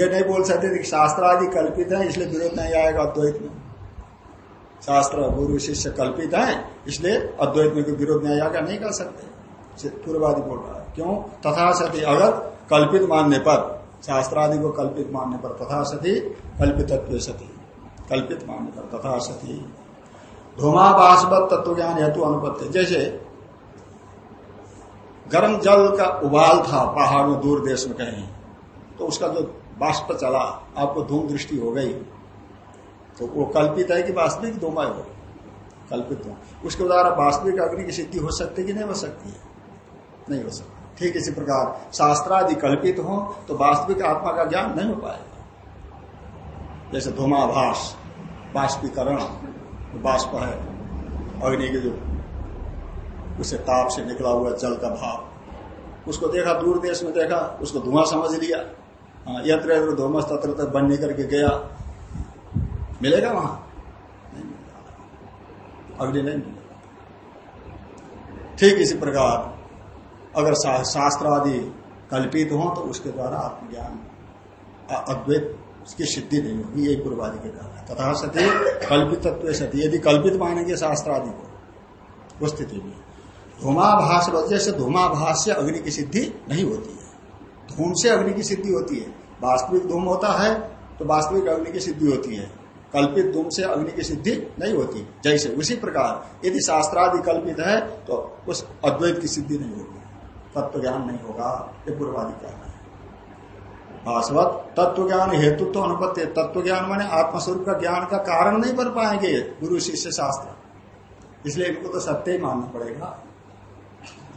ये नहीं बोल सकते कि शास्त्रादि कल्पित है, इसलिए विरोध नहीं आएगा अद्वैत में। शास्त्र, गुरु, शिष्य कल्पित है, इसलिए अद्वैत में कोई विरोध नहीं आएगा, नहीं कर सकते। पूर्वादि बोल रहा है। क्यों? तथा सती अगर कल्पित मानने पर शास्त्रादि को कल्पित मानने पर तथा सती कल्पित सती कल्पित मानने पर तथा सती। धूमावासवत तत्व ज्ञान हेतु अनुपत्ति। जैसे गर्म जल का उबाल था, पहाड़ में दूर देश में कहीं तो उसका जो बाष्प चला, आपको धूम दृष्टि हो गई। तो वो कल्पित है कि वास्तविक धूमा हो कल्पित धूम। उसके द्वारा वास्तविक अग्नि की सिद्धि हो सकती कि नहीं हो सकती? नहीं हो सकती। ठीक इसी प्रकार शास्त्रादि कल्पित हो तो वास्तविक आत्मा का ज्ञान नहीं हो पाएगा। जैसे धूमाभास बाष्पीकरण बाष्प है अग्नि के जो उसे ताप से निकला हुआ जल का भाव उसको देखा दूर देश में देखा उसको धुआँ समझ लिया। हाँ, यत्र यत्र धूमस तत्र तक बनने करके गया। मिलेगा वहाँ? नहीं मिलेगा। अग्नि नहीं मिलेगा। ठीक इसी प्रकार अगर शास्त्र आदि कल्पित हो तो उसके द्वारा आत्मज्ञान अद्वैत की सिद्धि नहीं होगी, यही पूर्वादि के कहना तथा सती कल्पित तत्व सती। यदि कल्पित मानेंगे शास्त्र आदि को उस स्थिति में। धूमाभास वजह से धूमाभास से अग्नि की सिद्धि नहीं होती है। धूम से अग्नि की सिद्धि होती है। वास्तविक धूम होता है तो वास्तविक अग्नि की सिद्धि होती है। कल्पित धूम से अग्नि की सिद्धि नहीं होती। जैसे उसी प्रकार, यदि शास्त्रादि कल्पित है तो उस अद्वैत की सिद्धि नहीं होगी तत्व ज्ञान नहीं होगा, ये पूर्वादि कहना है। भाषवत तत्व ज्ञान हेतु तो अनुपत्य तत्व ज्ञान माने आत्मस्वरूप का ज्ञान का कारण नहीं बन पाएँगे गुरु शिष्य शास्त्र। इसलिए इनको तो सत्य ही मानना पड़ेगा।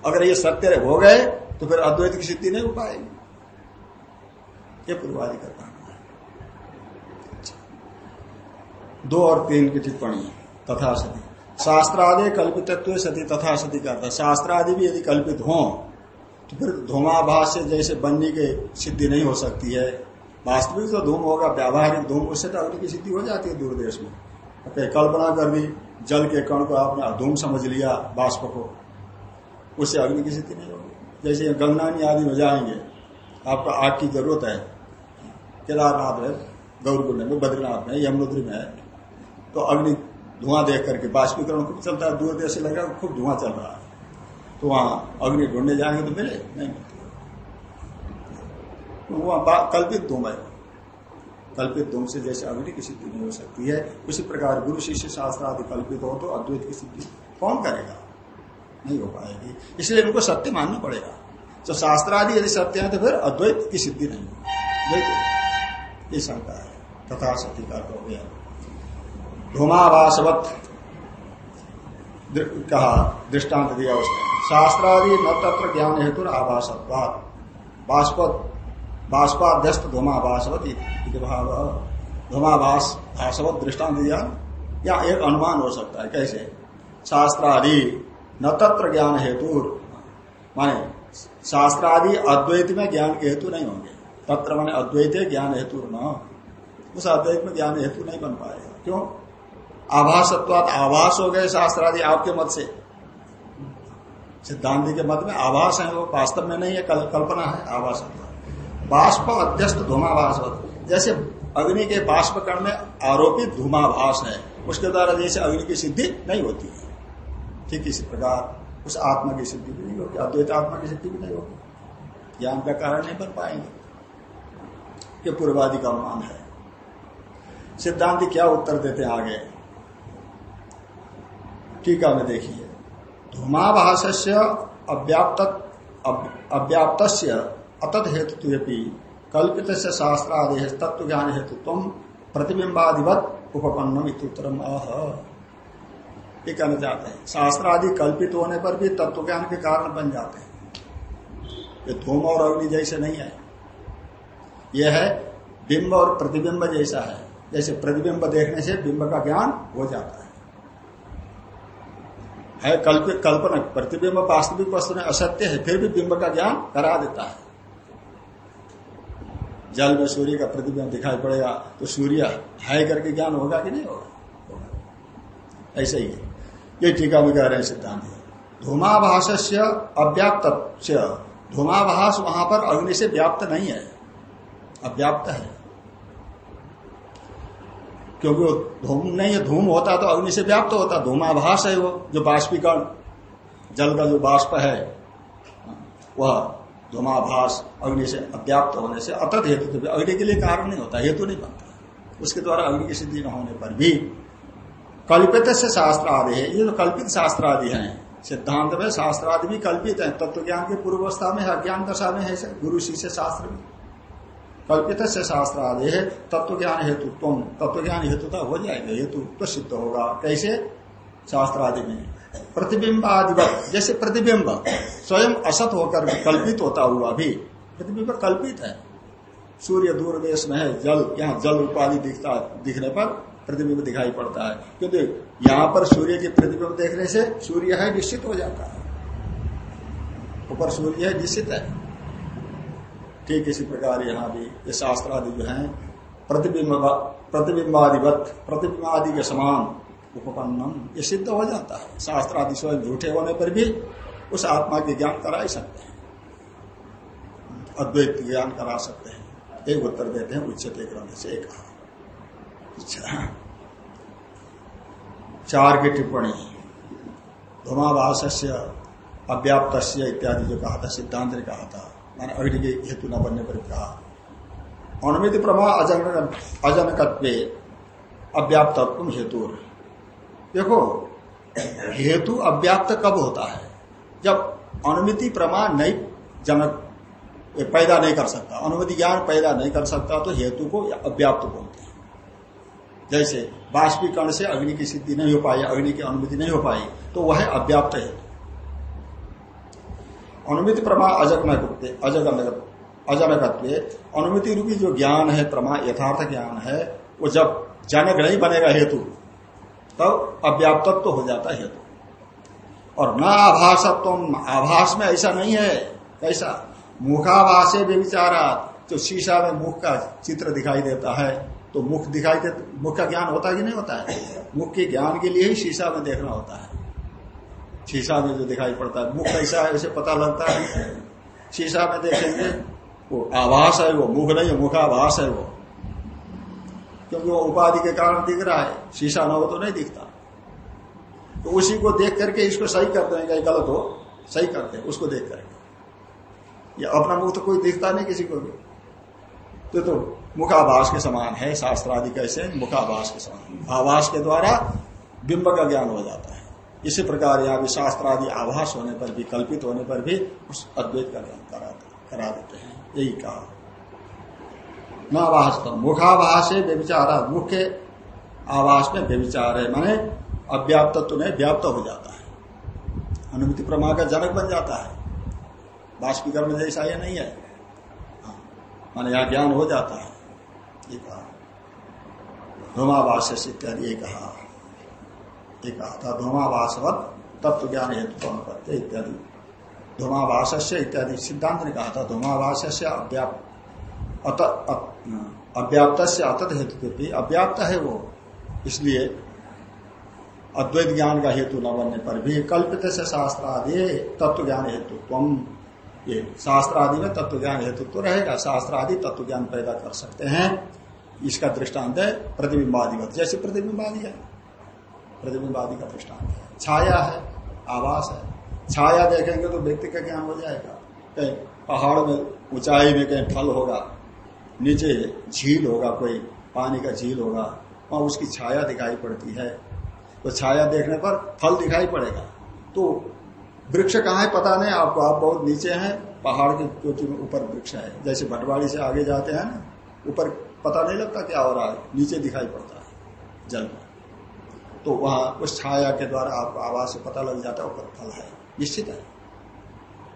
अगर ये सत्य हो गए तो फिर अद्वैत की सिद्धि नहीं हो पाएगी। ये पूर्वादि का कहना है। दो और तीन की टिप्पणी तथा सती शास्त्रादि कल्पित सती तथा सती करता शास्त्रादि भी यदि कल्पित हो तो फिर धूमाभास से जैसे बनने की सिद्धि नहीं हो सकती है। वास्तविक तो धूम होगा व्यावहारिक धूम उससे तो अग्नि की सिद्धि हो जाती है दूर देश में। okay, कल्पना कर दी जल के कण को आपने धूम समझ लिया बाष्प को उससे अग्नि की सिद्धि नहीं होगी। जैसे गंगानी आदि में जाएँगे आपको आग की ज़रूरत है। केदारनाथ में गौरकुंड में बद्रीनाथ में यमुनोत्री में है। तो अग्नि धुआँ देख करके बाष्पीकरण खूब चलता है दूर देश से लगा खूब धुआँ चल रहा है। तो वहाँ अग्नि ढूँढने जाएँगे तो मिले? नहीं। मिलते तो वहाँ कल्पित धूम है। कल्पित धूम से जैसे अग्नि की सिद्धि नहीं हो सकती है, उसी प्रकार गुरु शिष्य शास्त्र आदि कल्पित हो तो अद्वैत की सिद्धि कौन करेगा? नहीं हो पाएगी। इसलिए उनको सत्य मानना पड़ेगा। तो शास्त्र आदि यदि सत्य है तो फिर अद्वैत की सिद्धि नहीं होगी तो ये शंका है। तथा सत्य का हो गया। धूमावासवत कहा, दृष्टांत दिया उसने। शास्त्रादि न तत्र ज्ञान हेतु आभासत्वाद बाष्पाध्यस्त धूमाभासवत भाव। धूमाभास भाषवत दृष्टांत दिया। या एक अनुमान हो सकता है, कैसे? शास्त्रादि न तत्र ज्ञान हेतु माने, शास्त्रादि अद्वैत में ज्ञान के हेतु नहीं होंगे। तत्र माने अद्वैत ज्ञान हेतु न। उस अद्वैत में ज्ञान हेतु नहीं बन पाएगा। क्यों? आभासत्वात आभास हो गए शास्त्रादि आपके मत से। सिद्धांत के मत में आभास है वो वास्तव में नहीं है कल, कल्पना है आभास बाष्प अध्यस्त धूमाभास जैसे अग्नि के बाष्प कण में आरोपित धूमाभास है उसके द्वारा जैसे अग्नि की सिद्धि नहीं होती है। ठीक इसी प्रकार उस आत्मा की सिद्धि भी नहीं होगी अद्वैत आत्मा की सिद्धि भी नहीं होगी ज्ञान का कारण नहीं बन पाएँगे। ये पूर्वादि का अनुमान है। सिद्धांत क्या उत्तर देते हैं आगे? टीका में देखिए। धूमाभास से अव्याप्त अव्याप्त अतद हेतु कल्पित से तत्व ज्ञान हेतु प्रतिबिंबादिवत उपपन्नम इतुत्तरम अह। ये कहना चाहते हैं शास्त्र आदि कल्पित होने पर भी तत्व ज्ञान के कारण बन जाते हैं। ये धूम और अग्नि जैसे नहीं है। यह है बिंब और प्रतिबिंब जैसा है। जैसे प्रतिबिंब देखने से बिंब का ज्ञान हो जाता है। है कल्पित कल्पना प्रतिबिंब वास्तविक वस्तु में असत्य है, फिर भी बिंब का ज्ञान करा देता है। जल में सूर्य का प्रतिबिंब दिखाई पड़ेगा तो सूर्य है करके ज्ञान होगा कि नहीं होगा? ऐसे ही है। ये टीका भी कह रहे हैं सिद्धांत। धूमाभास से अव्याप्त धूमाभास वहाँ पर अग्नि से व्याप्त नहीं है। अव्याप्त है। क्योंकि वो धूम, नहीं है धूम होता तो अग्नि से व्याप्त होता, धूमाभास है वो, जो बाष्पीकरण, जल का जो बाष्प है, वह धूमाभास अग्नि से अव्याप्त होने से अतत हेतु तो अग्नि के लिए कारण नहीं होता, हेतु नहीं बनता। उसके द्वारा अग्नि की सिद्धि न होने पर भी कल्पित से शास्त्र आदि है, ये तो कल्पित शास्त्र आदि है, सिद्धांत में शास्त्र आदि भी कल्पित है तत्व ज्ञान के पूर्वस्था में है अज्ञान दशा में है गुरु, शिष्य शास्त्र में। कल्पित से शास्त्र आदि है तत्व ज्ञान हेतु तुम तत्व ज्ञान हेतुता हो जाएगा हेतु तो सिद्ध होगा। कैसे? शास्त्र आदि में। प्रतिबिंब आदि जैसे प्रतिबिंब स्वयं असत होकर कल्पित होता हुआ भी, प्रतिबिंब कल्पित है। सूर्य दूर देश में है, जल, यहाँ जल उपाधि दिखता, दिखने पर प्रतिबिंब दिखाई पड़ता है। क्योंकि यहाँ पर सूर्य के प्रतिबिंब देखने से सूर्य है, निश्चित हो जाता है। ऊपर सूर्य है, निश्चित है। ठीक इसी प्रकार यहाँ भी ये शास्त्र आदि जो है, प्रतिबिंब प्रतिबिंबादिवत प्रतिबिंबादि के समान उपपन्नम, ये सिद्ध हो जाता है। शास्त्र आदि स्वयं झूठे होने पर भी उस आत्मा के ज्ञान करा ही सकते हैं। अद्वैत ज्ञान करा सकते हैं। एक उत्तर देते हैं उच्चते ग्रंथ से एक। अच्छा। चार की टिप्पणी। धुमावास से अव्याप्त इत्यादि जो कहा था, सिद्धांत ने कहा था मैंने अग्नि के हेतु न बनने पर कहा। अनुमित प्रमा अजन अजनकत्व अव्याप्तत्व हेतु। देखो, हेतु अव्याप्त कब होता है? जब अनुमिति प्रमा नहीं जनक पैदा नहीं कर सकता, अनुमति ज्ञान पैदा नहीं कर सकता तो हेतु को अव्याप्त बोलते हैं। जैसे बाष्पीकरण से अग्नि की सिद्धि नहीं हो पाई, अग्नि की अनुमति नहीं हो पाई तो वह अव्याप्त हेतु अनुमिति प्रमा अजग अजग अजनकत्व अनुमिति रूपी जो ज्ञान है, प्रमा, यथार्थ ज्ञान है, वो जब जनक नहीं बनेगा हेतु, तब अव्याप्तत्व तो हो जाता है हेतु। और न आभासत्व आभास में ऐसा नहीं है कैसा मुखाभास व्यविचारा जो शीशा में मुख का चित्र दिखाई देता है तो मुख दिखाई दे, मुख का ज्ञान होता है कि नहीं होता है? मुख के ज्ञान के लिए ही शीशा में देखना होता है। शीशा में जो दिखाई पड़ता है, मुख कैसा है, उसे पता लगता है। शीशा में देखेंगे, वो आभास है, वो मुख नहीं है मुखाभास है वो। क्योंकि वो उपाधि के कारण दिख रहा है, शीशा न हो तो नहीं दिखता। तो उसी को देख करके इसको सही कर देंगे गलत हो, सही करते हैं उसको देख करके। ये अपना मुख तो कोई दिखता नहीं किसी को भी। तो तो मुखाभास के समान है शास्त्र आदि कैसे? मुखाभास के समान। आभास के द्वारा बिंब का ज्ञान हो जाता है। इसी प्रकार यहाँ भी शास्त्र आदि आभास होने पर भी कल्पित होने पर भी उस अद्वैत का करा, देते हैं। यही कहा। न आभास तो मुखाभास है व्यविचार मुख्य आवास में व्यविचार है माने अव्याप्त तो व्याप्त हो जाता है। अनुमति प्रमा का जनक बन जाता है। बाष्पीकरण जैसा यह नहीं है। हाँ, माने यहाँ ज्ञान हो जाता है। ये कहा। धूमावास इत्यादि ये कहा। ये कहा था धूमावासवत तत्व ज्ञान हेतु करते, इत्यादि। धूमावास इत्यादि सिद्धांत ने कहा था धूमावास से अव्याप्त से अतत हेतु अव्याप्त है वो, इसलिए अद्वैत ज्ञान का हेतु न बनने पर भी कल्पित से शास्त्र आदि तत्व ज्ञान हेतु तुम ये शास्त्र आदि में तत्व ज्ञान हेतु तो रहेगा शास्त्र आदि तत्व ज्ञान पैदा कर सकते हैं। इसका दृष्टांत है प्रतिबिंबादिवत जैसे प्रतिबिंबादि है प्रतिबिंबादि का दृष्टांत है। छाया है, आवास है। छाया देखेंगे तो व्यक्ति का ज्ञान हो जाएगा? कहीं पहाड़ में ऊंचाई में कहीं फल होगा, नीचे झील होगा कोई, पानी का झील होगा, वहाँ उसकी छाया दिखाई पड़ती है। तो छाया देखने पर फल दिखाई पड़ेगा। तो वृक्ष कहाँ है पता नहीं आपको आप बहुत नीचे हैं, पहाड़ के चोटी में ऊपर वृक्ष है। जैसे भटवाड़ी से आगे जाते हैं ना, ऊपर पता नहीं लगता क्या हो रहा है, नीचे दिखाई पड़ता है, जल में। तो वहाँ उस छाया के द्वारा आपको आवाज़ से पता लग जाता है ऊपर फल है। निश्चित है।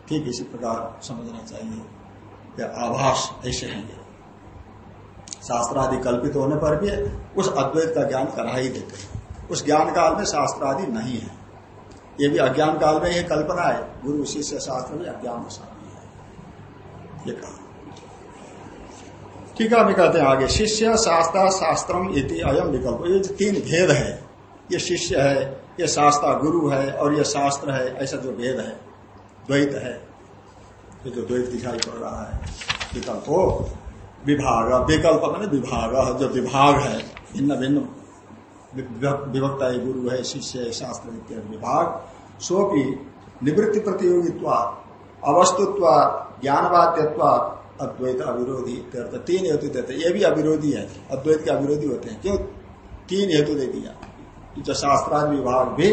ठीक इसी प्रकार समझना चाहिए या आभास ऐसे हैं ये। शास्त्र आदि कल्पित होने पर भी उस अद्वैत का ज्ञान करा ही देते हैं। उस ज्ञान काल में शास्त्र आदि नहीं है। ये भी अज्ञान काल में ये कल्पना है। गुरु शिष्य शास्त्र में अज्ञान है। ये कहा। ठीक है हम कहते हैं आगे। शिष्य शास्त्र शास्त्रम इति अयम विकल्प। ये तीन भेद है ये शिष्य है, ये शास्त्र गुरु है और ये शास्त्र है, ऐसा जो भेद है, द्वैत है, ये जो द्वैत दिखाई पड़ रहा है, विकल्प हो, विभाग, विकल्प मैंने विभाग, जो विभाग है, भिन्न भिन्न, विभक्ता है गुरु है, शिष्य है, शास्त्र इत्यादि विभाग, सो की निवृत्ति प्रतियोगित्व अवस्तुत्व ज्ञानवाद्यत्व अद्वैत अविरोधी तीन हेतु देते, ये भी अविरोधी है, अद्वैत के अविरोधी होते हैं, क्यों? तीन हेतु दे दिया। जो शास्त्रादि विभाग भी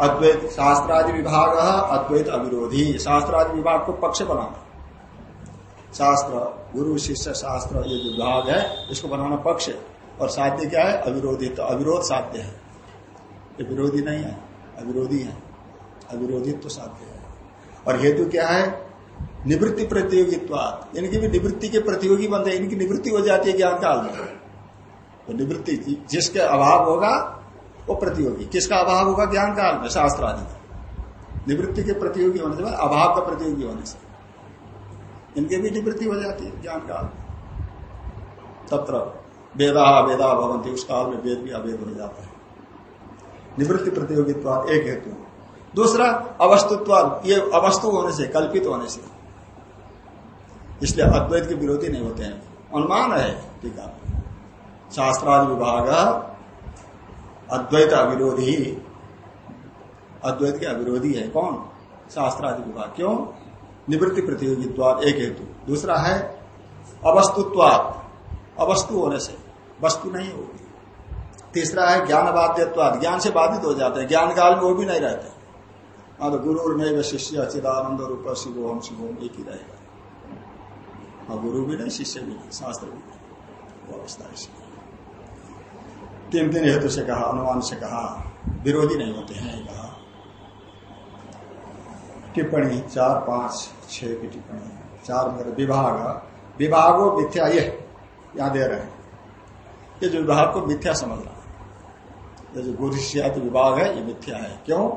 अद्वैत शास्त्रादि विभाग अद्वैत अविरोधी। शास्त्रादि विभाग को पक्ष बनाना। शास्त्र, गुरु, शिष्य, शास्त्र, ये जो विभाग है, इसको बनाना पक्ष और साध्य क्या है? अविरोधी। तो अविरोध साध्य है। ये विरोधी नहीं है, अविरोधी है। अविरोधित तो साध्य है। और हेतु क्या है? निवृत्ति प्रतियोगित्वाद इनकी भी निवृत्ति के प्रतियोगी बनते हैं, इनकी निवृत्ति हो जाती है ज्ञान काल में तो निवृत्ति जिसके अभाव होगा वो प्रतियोगी। किसका अभाव होगा? ज्ञान काल में शास्त्र आदि का। निवृत्ति के प्रतियोगी होने से अभाव का प्रतियोगी होने से। इनके भी निवृत्ति हो जाती है ज्ञान काल तत्र वेदा वेदा भवंती उस काल में वेद भी अवेद हो जाता है। निवृत्ति प्रतियोगित्व एक हेतु दूसरा, अवस्तुत्व। ये अवस्तु होने से, कल्पित होने से। इसलिए अद्वैत के विरोधी नहीं होते हैं। अनुमान है ठीक है शास्त्रादि विभाग अद्वैत अविरोधी। अद्वैत के अविरोधी है कौन? शास्त्रादि विभाग। क्यों? निवृत्ति प्रतियोगित्वाद, एक हेतु। दूसरा है अवस्तुत्वाद अवस्तु होने से वस्तु नहीं होगी। तीसरा है ज्ञान बाध्यत्वाद ज्ञान से बाधित हो जाते हैं। ज्ञान काल में वो भी नहीं रहते। हाँ तो गुरु नहीं शिष्य चिदानंद रूप शिवोम शिवोम एक ही रहेगा। हाँ गुरु भी नहीं, शिष्य भी नहीं। शास्त्र भी नहीं। वो अवस्था ऐसी तीन तीन हेतु से कहा अनुमान से कहा, विरोधी नहीं होते हैं कहा। टिप्पणी चार, पाँच, छह की टिप्पणी। चार मेरे विभाग, विभागो मिथ्या, ये यहाँ दे रहे हैं। ये जो विभाग को मिथ्या समझ रहा है। ये जो गुरुष्यात विभाग है, ये मिथ्या है। क्यों?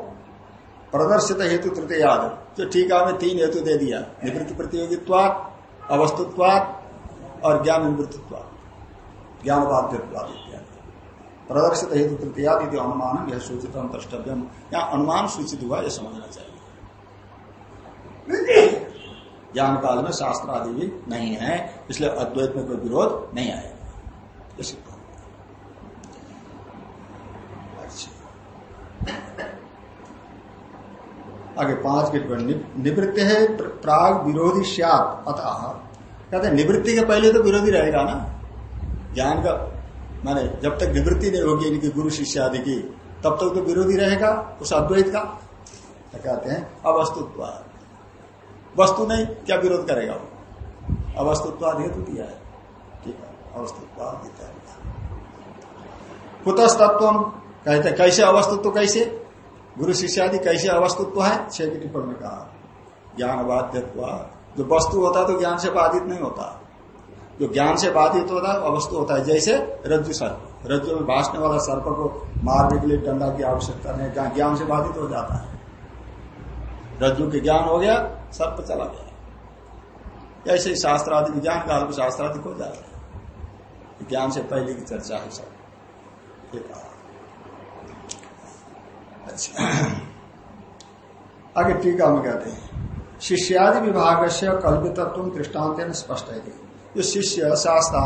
प्रदर्शित हेतु तृतीय याद। जो टीका में तीन हेतु दे दिया, निवृत्ति प्रतियोगित्वाद अवस्तुत्वाद और ज्ञान निवृत्तित्वाद ज्ञान बाध्यत्वाद प्रदर्शित हेतु तृतीया यदि अनुमान यह सूचित द्रष्टव्यम। या अनुमान सूचित हुआ, यह समझना चाहिए। ज्ञान काल में शास्त्र आदि भी नहीं है, इसलिए अद्वैत में कोई विरोध नहीं आएगा। अच्छा। आगे पाँच के निवृत्ति है, प्राग विरोधी श्यात अतः। कहते निवृत्ति के पहले तो विरोधी रहेगा ना? ज्ञान का माने जब तक निवृत्ति नहीं होगी इनकी गुरु शिष्य आदि की, तब तक तो विरोधी रहेगा उस अद्वैत का। तो कहते हैं अवस्तुत्व वस्तु नहीं, क्या विरोध करेगा वो? अवस्तुत्वाद हेतु दिया है ठीक है अवस्तुत्वाद कुतस्तत्व कहते कैसे अवस्तुत्व, कैसे? गुरु शिष्य आदि, कैसे अवस्तुत्व है? छह की टिप्पणी कहा। ज्ञान बाध्यत्व जो वस्तु होता तो ज्ञान से बाधित नहीं होता। जो ज्ञान से बाधित होता है अवस्तु होता है। जैसे रज्जु सर्प रज्जु में भाषने वाला सर्प को मारने के लिए डंडा की आवश्यकता नहीं जहाँ ज्ञान से बाधित हो जाता है। रज्जु के ज्ञान हो गया सर्प चला गया। ऐसे ही शास्त्रादि ज्ञान काल में शास्त्राधिक हो जाता है। ज्ञान से पहले की चर्चा है सब। अच्छा। आगे टीका में कहते हैं, शिष्यादि विभाग से कल्पितत्व दृष्टांत स्पष्ट। है जो शिष्य शास्त्र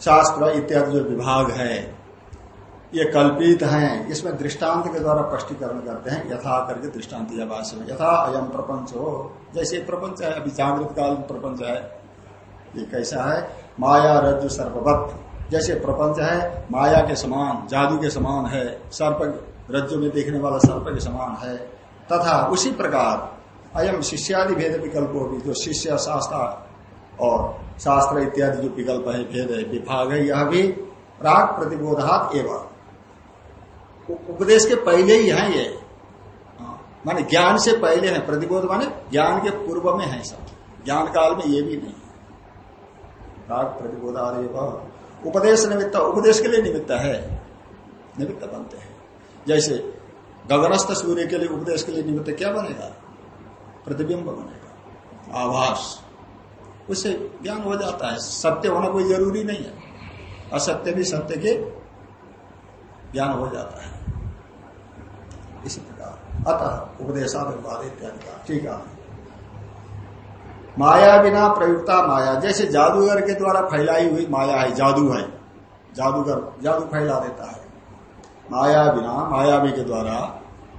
शास्त्र इत्यादि जो विभाग है, ये कल्पित हैं, इसमें दृष्टांत के द्वारा स्पष्टीकरण करते हैं, यथा करके दृष्टांत या भाष्य में। यथा अयम प्रपंच हो जैसे प्रपंच है, अभी जागृत काल प्रपंच है, ये कैसा है? माया रज्जु सर्पवत जैसे प्रपंच है, माया के समान, जादू के समान है, सर्प रज्जु में देखने वाला सर्प के समान है, तथा उसी प्रकार अयम शिष्यादि भेद विकल्प भी, जो शिष्य शास्त्र और शास्त्र इत्यादि जो विकल्प है भेद है विभाग है यह भी प्राग प्रतिबोधात एवं। उपदेश के पहले ही है ये। हाँ, माने ज्ञान से पहले है। प्रतिबोध माने ज्ञान के पूर्व में है सब। ज्ञान काल में ये भी नहीं प्राग प्रतिबोधात एवं। उपदेश निमित्त उपदेश के लिए निमित्त है। निमित्त बनते हैं। जैसे गगनस्थ सूर्य के लिए उपदेश के लिए निमित्त क्या बनेगा? प्रतिबिंब बनेगा। आभास। उससे ज्ञान हो जाता है। सत्य होना कोई ज़रूरी नहीं है। असत्य भी सत्य के ज्ञान हो जाता है। इसी प्रकार। अतः उपदेशाद इत्यादि का ठीक है। माया बिना प्रयुक्ता माया। जैसे जादूगर के द्वारा फैलाई हुई माया है, जादू है। जादूगर, जादू फैला देता है। माया बिना, मायावी के द्वारा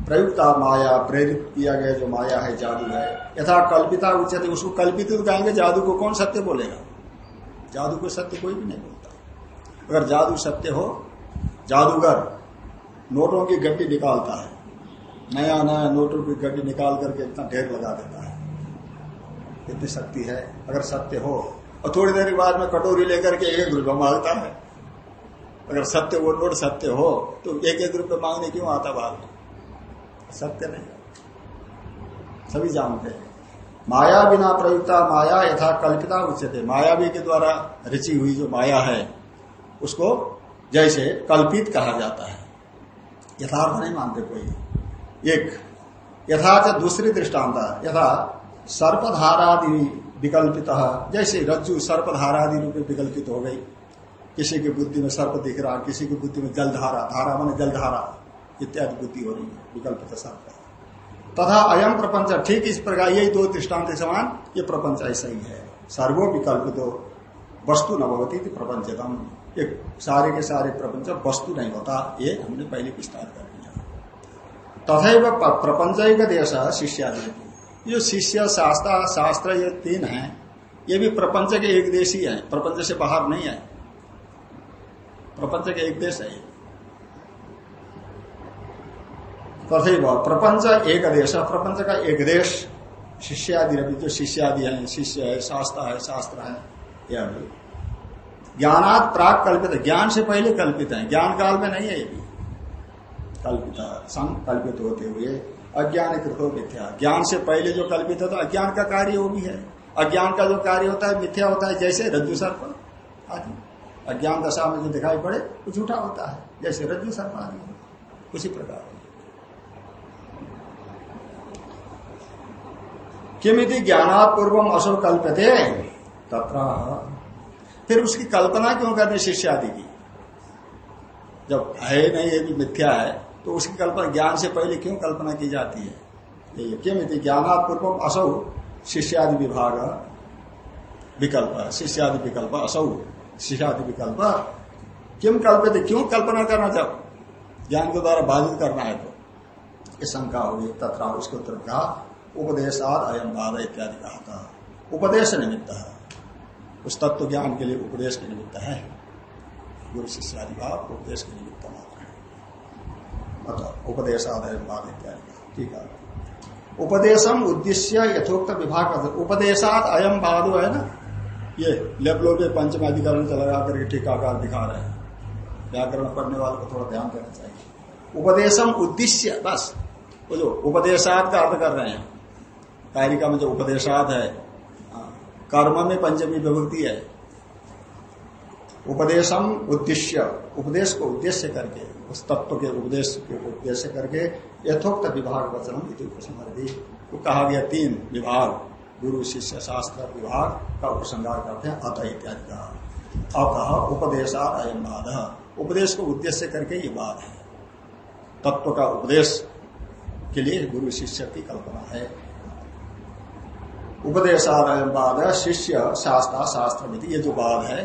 प्रयुक्ता माया, प्रेरित किया गया जो माया है, जादू है। यथा कल्पिता उचित उसको कल्पित कहेंगे जादू को कौन सत्य बोलेगा? जादू को सत्य कोई भी नहीं बोलता। अगर जादू सत्य हो, जादूगर नोटों की गड्डी निकालता है। नया नया नोटों की गड्डी निकाल करके इतना ढेर लगा देता है। इतनी शक्ति है, अगर सत्य हो, और थोड़ी देर के बाद में कटोरी लेकर के एक एक रुपया माँगता है। अगर सत्य वो नोट सत्य हो तो एक एक रुपये मांगने क्यों आता बात सत्य नहीं सभी जानते हैं। माया बिना प्रयुक्ता, माया यथा कल्पिता उच्चते मायावी के द्वारा रची हुई जो माया है, उसको जैसे कल्पित कहा जाता है। यथार्थ नहीं मानते कोई। एक यथाच दूसरी दृष्टांत, यथा सर्पधारादि विकल्पित, जैसे रज्जु सर्पधारादि रूप में विकल्पित हो गई। किसी की बुद्धि में सर्प दिख रहा, किसी की बुद्धि में जलधारा, धारा मान जलधारा। इत्यादि बुद्धि हो रही है। विकल्पित सर्प तथा अयम प्रपंच, ठीक इस प्रकार, यही दो दृष्टांत समान, ये प्रपंच ऐसा ही है। सर्वो विकल्पित वस्तु न भवती प्रपंचतम। एक सारे के सारे प्रपंच, वस्तु नहीं होता, ये हमने पहले विस्तार कर दिया। तथा प्रपंच का देश शिष्यादि। जो शिष्य, शास्त्र शास्त्र ये तीन है, ये भी प्रपंच के एक देश ही है। प्रपंच से बाहर नहीं है। प्रपंच के एक देश है तथा प्रपंच एक देश प्रपंच का एक देश, शिष्यादि जो शिष्यादि है, शिष्य है, शास्त्र है शास्त्र है यह भी ज्ञानात प्राग कल्पित, ज्ञान से पहले कल्पित है, ज्ञान काल में नहीं है ये भी। कल्पित, संकल्पित होते हुए, अज्ञान कृतो मिथ्या। ज्ञान से पहले जो कल्पित होता है अज्ञान का कार्य वो भी है। अज्ञान का जो कार्य होता है, मिथ्या होता है, जैसे रज्जु सर्प, आदि। अज्ञान दशा में जो दिखाई पड़े, वो झूठा होता है, जैसे रज्जु सर्प आदि उसी प्रकार। किमिति ज्ञानापूर्वम असो कल्पते? तथा फिर उसकी कल्पना क्यों करनी शिष्य आदि की? जब है नहीं, ये भी मिथ्या है तो उसकी कल्पना, ज्ञान से पहले क्यों कल्पना की जाती है? ये क्यों ज्ञानापूर्व असौ शिष्यादि विभाग विकल्प, शिष्यादि विकल्प असौ शिष्यादि विकल्प। किम कल्पित? क्यों कल्पना करना चाहो ज्ञान के द्वारा बाधित करना है तो। ये शंका होगी तथा उसके उत्तर कहा उपदेशाद अयम बाद इत्यादि कहा था। उपदेश निमित्त है। उस तत्व ज्ञान के लिए उपदेश के निमित्त है। गुरु शिष्यादि भाव उपदेश के निमित्त मात्र है। मतलब उपदेशादय भाव इत्यादि ठीक है। उपदेशम उद्देश्य यथोक्त विभाग उपदेशात अयम बाधो है ना? ये लेबलोगे पंचम अधिकरण से लगा करके टीकाकार दिखा रहे हैं। व्याकरण पढ़ने वाले को थोड़ा ध्यान देना चाहिए। उपदेशम उद्देश्य, बस। वो जो उपदेशात का अर्थ कर रहे हैं। कारिका में जो उपदेशात है कर्म में पंचमी विभक्ति है। उपदेशम उद्देश्य, उपदेश को उद्देश्य करके, उस तत्व के उपदेश को उद्देश्य करके यथोक्त विभाग वचनम वो कहा गया तीन विभाग, गुरु, शिष्य, शास्त्र, विभाग का उपसंगार करते हैं, अत इत्यादि का। अतः उपदेशा अयम बाध। उपदेश को उद्देश्य करके ये बात है। तत्व का उपदेश के लिए गुरु, शिष्य की कल्पना है। उपदेशाद शिष्य शास्त्र शास्त्र ये जो बाद है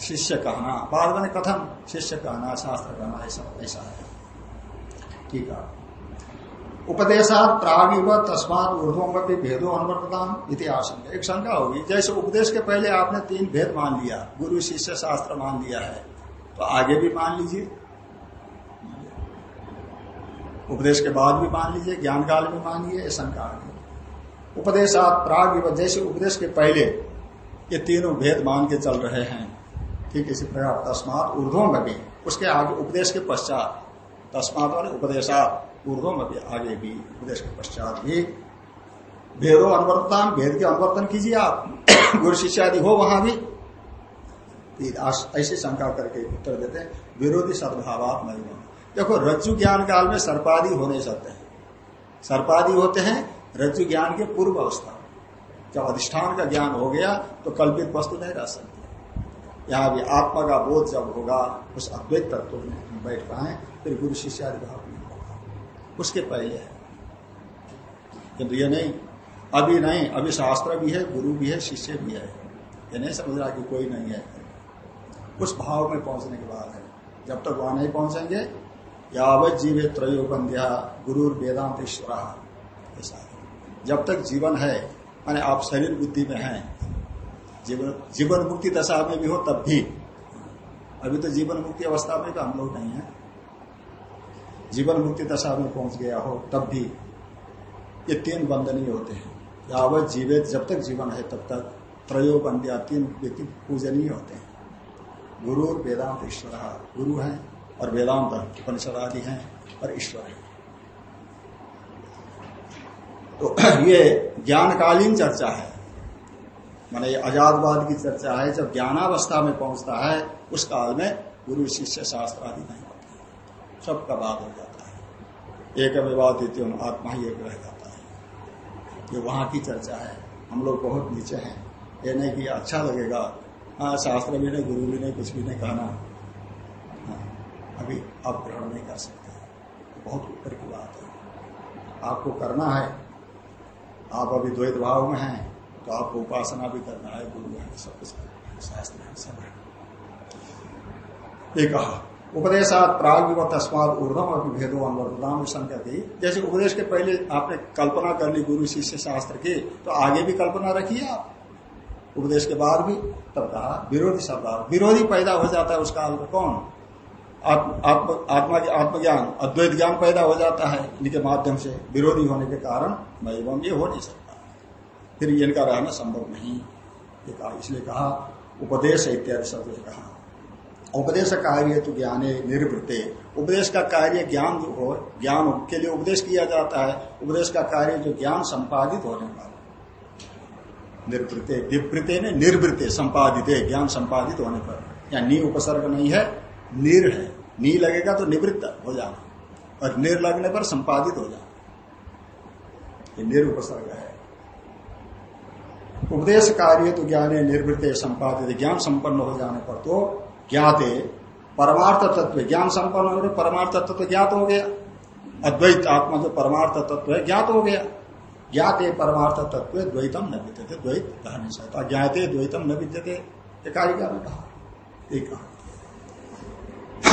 शिष्य कहना, बाद मैंने कथन, शिष्य कहना, शास्त्र कहना, ऐसा ऐसा है। ठीक है। उपदेशात प्राग तस्मात ऊर्धों भी भेदो अनुवर्तता इतिहास एक शंका होगी, जैसे उपदेश के पहले आपने तीन भेद मान लिया, गुरु, शिष्य, शास्त्र मान लिया है तो आगे भी मान लीजिए। उपदेश के बाद भी मान लीजिए ज्ञान काल में मानिए शंका आगे उपदेशात प्राग जैसे उपदेश के पहले ये तीनों भेद मान के चल रहे हैं। ठीक इसी प्रकार तस्मात ऊर्धों में भी उसके आगे उपदेश के पश्चात। तस्मात वाले उपदेशात। ऊर्धों में भी आगे भी उपदेश के पश्चात भी। भेदो अनुवर्तता भेद के अनुवर्तन कीजिए आप। गुरु शिष्य आदि हो वहाँ भी। ऐसी शंका करके उत्तर देते हैं। विरोधी सद्भाव नहीं देखो रज्जु ज्ञान काल में सर्पादी हो नहीं सकते सर्पादी होते हैं रज्जु ज्ञान के पूर्व अवस्था। जब अधिष्ठान का ज्ञान हो गया तो कल्पित वस्तु नहीं रह सकती। यहाँ भी आत्मा का बोध जब होगा, उस अद्वैत तत्व में बैठ पाए, फिर गुरु शिष्यादि भाव नहीं होगा। उसके पहले है। किंतु ये नहीं, अभी नहीं, अभी शास्त्र भी है, गुरु भी है, शिष्य भी है। ये नहीं समझ रहा कि कोई नहीं है। उस भाव में पहुँचने के बाद है। जब तक वहाँ नहीं पहुँचेंगे यावत जीवे त्रयो बंध्या गुरु वेदांत ईश्वर ऐसा जब तक जीवन है, माने आप शरीर बुद्धि में हैं, जीवन जीवन मुक्ति दशा में भी हो तब भी। अभी तो जीवन मुक्ति अवस्था में तो हम लोग नहीं है। जीवन मुक्ति दशा में पहुँच गया हो, तब भी ये तीन बंधनीय होते हैं। यावत जीवित जब तक जीवन है, तब तक त्रयो बंध्या तीन व्यक्ति पूजनीय होते हैं। गुरु और वेदांत ईश्वर। गुरु हैं और वेदांत उपनिषद आदि हैं और ईश्वर है। तो ये ज्ञानकालीन चर्चा है। माने आजादवाद की चर्चा है जब ज्ञानावस्था में पहुँचता है उस काल में गुरु शिष्य शास्त्र आदि नहीं होते सबका बात हो जाता है। एक विवाद आत्मा ही एक रह जाता है। ये वहाँ की चर्चा है। हम लोग बहुत नीचे हैं। ये नहीं कि अच्छा लगेगा। हाँ शास्त्र भी नहीं गुरु भी नहीं कुछ भी नहीं कहना। हाँ, अभी आप ग्रहण नहीं कर सकते। बहुत ऊपर की बात है। आपको करना है। आप अभी द्वैत भाव में हैं तो आपको उपासना भी करना है, गुरु है, सब कुछ करना शास्त्र है, सब है। एक कहा, उपदेशात प्राग विवत अस्मात ऊर्धम और भेदो अनुवर्तनाम संगति जैसे उपदेश के पहले आपने कल्पना कर ली गुरु शिष्य शास्त्र की तो आगे भी कल्पना रखिए आप? उपदेश के बाद भी, तब कहा, विरोधी शब्द, विरोधी पैदा हो जाता है उस काल में कौन? आत्म, आत्मा आत्मज्ञान, अद्वैत ज्ञान पैदा हो जाता है। इनके माध्यम से विरोधी होने के कारण महिम ये हो नहीं सकता। फिर इनका रहना संभव नहीं। इसलिए कहा, उपदेश इत्यादि शब्द कहा। उपदेश कार्य तो ज्ञान निर्वृत्ते। उपदेश का कार्य ज्ञान जो हो ज्ञान के लिए उपदेश किया जाता है। उपदेश का कार्य जो ज्ञान संपादित होने वाला निर्वृत्ते, विवृत्ते ने निर्वृत्ते संपादित, ज्ञान संपादित होने पर। या नी उपसर्ग नहीं है, निर है। नी लगेगा तो निवृत्त हो जाना। और निर लगने पर संपादित हो जाना। ये निर उपसर्ग है। उपदेश कार्य तो ज्ञान निर्वृत्त संपादित। ज्ञान संपन्न हो जाने पर तो ज्ञाते। परमार्थ तत्व, ज्ञान संपन्न होने परमार्थ तत्व ज्ञात हो गया। अद्वैत आत्मा जो परमार्थ तत्व है, ज्ञात हो गया। ज्ञाते परमार्थ तत्व द्वैतम न विद्यते। द्वैत कहा नहीं सकता ज्ञाते द्वैतम न विद्यते। कारिका ने कहा।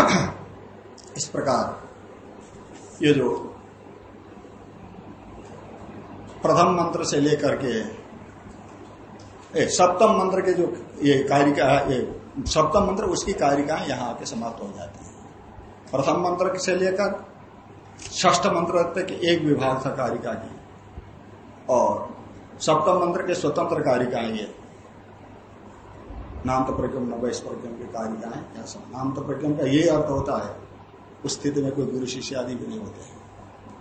इस प्रकार। ये जो प्रथम मंत्र से लेकर के सप्तम मंत्र के जो ये कारिका ये सप्तम मंत्र, उसकी कारिकाएँ यहाँ आके समाप्त हो जाती है। प्रथम मंत्र से लेकर ष्ठ मंत्र तक एक विभाग था कारिका की, और सप्तम मंत्र के स्वतंत्र कारिकाएँ ये। नाम तो प्रज्ञम नवैश प्रज्ञम की कारिकाएँ नाम तो प्रज्ञम का ये अर्थ होता है, उस स्थिति में कोई गुरु, शिष्य आदि भी नहीं होते हैं।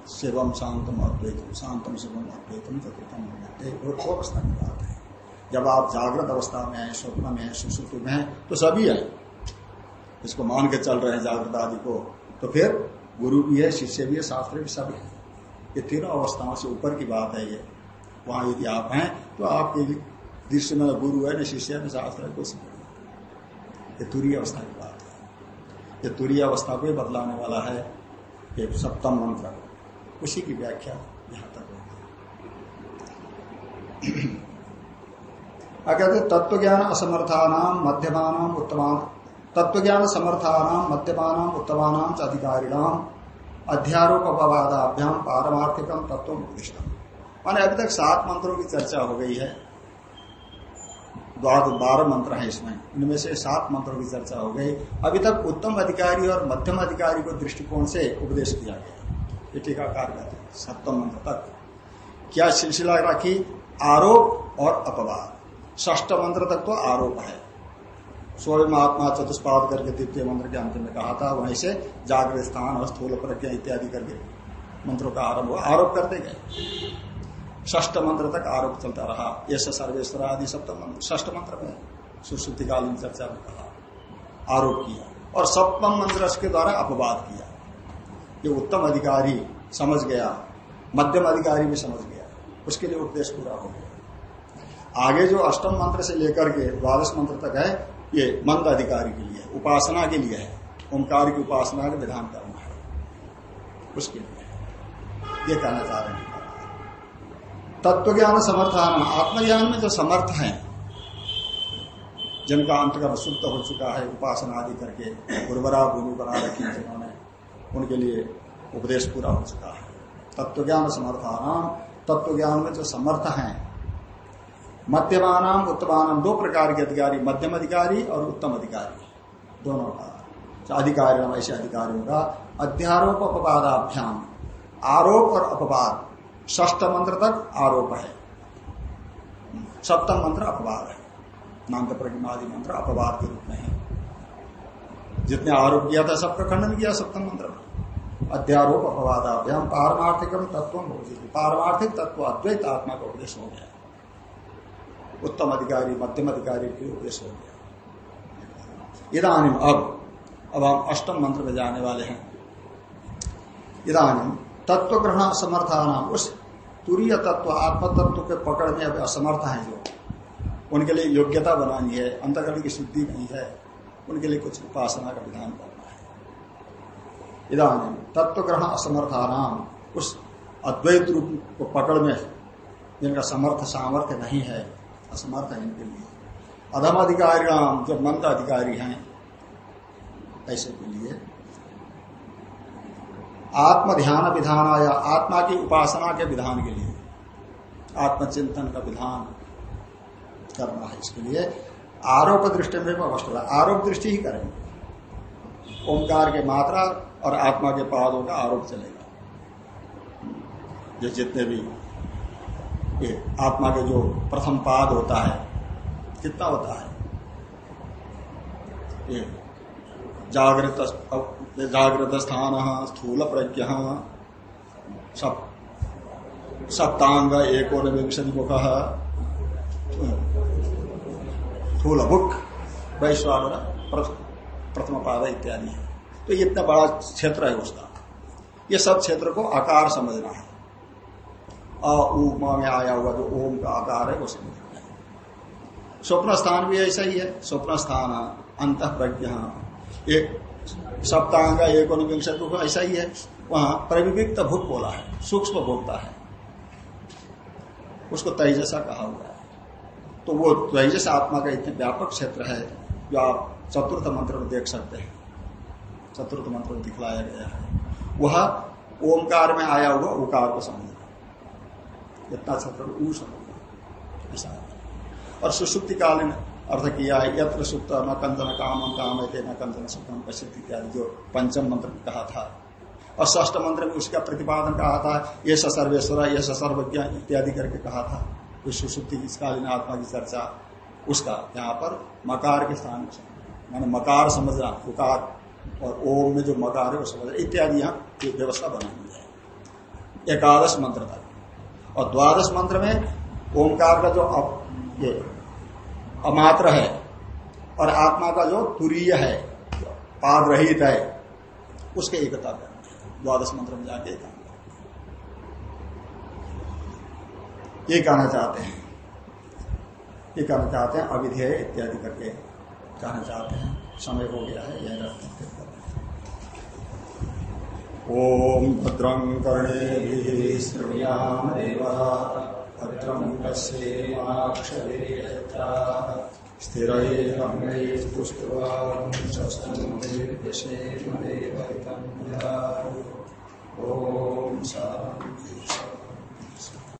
शिवम शांतम अद्वैतम शांतम शिवम अद्वैतम चतुर्थम अवस्था की बात है। जब आप जागृत अवस्था में हैं, स्वप्न में हैं सुश्रुति में हैं तो सभी है। इसको मान के चल रहे हैं जागृत आदि को। तो फिर गुरु भी है, शिष्य भी है, शास्त्र भी सभी है। ये तीनों अवस्थाओं से ऊपर की बात है ये। वहाँ यदि आप हैं तो आपके दृश्य में गुरु है न शिष्य है शास्त्र है कुछ नहीं ये तुरी अवस्था की बात है ये तुरी अवस्था को बदलाने वाला है। ये सप्तम मंत्र। उसी की व्याख्या यहाँ तक होगी कहते तत्व ज्ञान असमर्थान मध्यमान उत्तमान तत्व ज्ञान समर्थान मध्यमान उत्तमान अधिकारिणाम अध्यारोप अपवादाभ्याम पारमार्थिकम तत्व उत्कृष्टम माने अभी तक सात मंत्रों की चर्चा हो गई है। द्वाद बारह मंत्र है इसमें। इनमें से सात मंत्रों की चर्चा हो गई। अभी तक उत्तम अधिकारी और मध्यम अधिकारी को दृष्टिकोण से उपदेश किया गया। ये टीकाकार कहते हैं, सप्तम मंत्र तक। क्या सिलसिला रखी? आरोप और अपवाद। ष्ट मंत्र तक तो आरोप है। सोलह महात्मा चतुष्पाद करके द्वितीय मंत्र के अंत में कहा था, वहीं से जागृत स्थान और स्थूल प्रज्ञा इत्यादि करके मंत्रों का आरंभ हुआ। आरोप करते गए। ष्ट मंत्र तक आरोप चलता रहा। यश, सर्वेश्वर आदि सप्तम मंत्र ष्ट मंत्र में सुश्रुतिकालीन चर्चा में कहा, आरोप किया और सप्तम मंत्र के द्वारा अपवाद किया। ये उत्तम अधिकारी समझ गया, मध्यम अधिकारी भी समझ गया। उसके लिए उपदेश पूरा हो गया। आगे जो अष्टम मंत्र से लेकर के द्वादश मंत्र तक है, ये मंद अधिकारी के लिए, उपासना के लिए है। ओंकार की उपासना का विधान करना है। उसके लिए। ये कहना चाह रहे हैं। तत्व ज्ञान समर्थान। आत्मज्ञान में जो समर्थ है, जिनका अंतकरण शुद्ध हो चुका है, उपासना आदि करके, उर्वरा भूमि बना रखी जिन्होंने, उनके लिए उपदेश पूरा हो चुका है। तत्व ज्ञान समर्थान तत्व ज्ञान में जो समर्थ है, मध्यमानाम उत्तमान दो प्रकार के अधिकारी, मध्यम अधिकारी और उत्तम अधिकारी। दोनों का। अधिकारियों अधिकारी ऐसे अधिकारियों का। अध्यारोप अपवादाभ्याम आरोप और अपवाद। ष्ठ मंत्र तक आरोप है। सप्तम मंत्र अपवाद है। नांग प्रतिमादि मंत्र अपवाद के रूप में है। जितने आरोप किया था सबका खंडन किया सप्तम मंत्र। में अध्यारोप, अपवादाभ्याम, पारमार्थिक तत्व पारमार्थिक तत्व अद्वैत आत्मा का उपदेश हो गया। उत्तम अधिकारी, मध्यम अधिकारी के उपदेश हो गया। इधानी अब अब हम अष्टम मंत्र में जाने वाले हैं। इधानी तत्व ग्रहण असमर्थान उस तुरीय तत्व आत्म तत्व के पकड़ में अब असमर्थ है जो। उनके लिए योग्यता बनानी है अंतकरण की शुद्धि नहीं है। उनके लिए कुछ उपासना का विधान करना है। इधानी तत्व ग्रहण असमर्थानाम, उस अद्वैत रूप को पकड़ में जिनका समर्थ सामर्थ्य नहीं है, असमर्थ है इनके लिए। अधम अधिकारी जो मंद अधिकारी हैं, ऐसे के लिए आत्म ध्यान विधान आया आत्मा की उपासना के विधान के लिए, आत्मचिंतन का विधान करना है इसके लिए। आरोप दृष्टि में अवस्था आरोप दृष्टि ही करेंगे ओंकार के मात्रा और आत्मा के पादों का आरोप चलेगा। ये जितने भी ये आत्मा के जो प्रथम पाद होता है, कितना होता है? ये जागृत जागृत स्थान स्थूल प्रज्ञ सप्तांग एकोन विंशति मुख स्थूल भुक वैश्वान प्रथम पाद इत्यादि। तो ये इतना बड़ा क्षेत्र है उसका। ये सब क्षेत्र को आकार समझना है। अ मा में आया हुआ जो ओम का आकार है वो समझना है। स्वप्न स्थान भी ऐसा ही है। स्वप्न स्थान अंत प्रज्ञ एक सप्तांग एक अनुविंशति ऐसा ही है। वहाँ प्रविविक्त भूत बोला है, सूक्ष्म भोगता है। उसको तेजसा कहा हुआ है। तो वो तेजस आत्मा का इतने व्यापक क्षेत्र है जो आप चतुर्थ मंत्र में देख सकते हैं। चतुर्थ मंत्र में दिखलाया गया है। वह ओंकार में आया हुआ उकार को समझना इतना क्षेत्र ऊ समझना ऐसा और सुसुप्ति कालीन अर्थ किया है, यत्र सुप्त न कंदन काम काम है न कंदन सुखम प्रसिद्ध इत्यादि जो पंचम मंत्र में कहा था। और ष्ठ मंत्र में उसका प्रतिपादन कहा था ये सर्वेश्वर ये सर्वज्ञ इत्यादि करके कहा था। उस सुसुप्ति कालीन आत्मा की चर्चा उसका यहाँ पर मकार के स्थान मैंने मकार समझना उकार और ओम में जो मकार है, वो समझना इत्यादि यहाँ व्यवस्था बनानी है। एकादश मंत्र तक और द्वादश मंत्र में ओंकार का जो ये अमात्र है। और आत्मा का जो तुरीय है, पाद रहित है, उसके एकता करना द्वादश मंत्र में जाके ये कहना चाहते हैं। ये कहना चाहते हैं, अविधेय इत्यादि करके कहना चाहते हैं। समय हो गया है, यह ओम भद्रं कर्णे श्रृणियाम देवा स्थिरैरङ्गैस्तुष्ट्वाशस्तुर्निर्विशेषमेव ओ शान्ति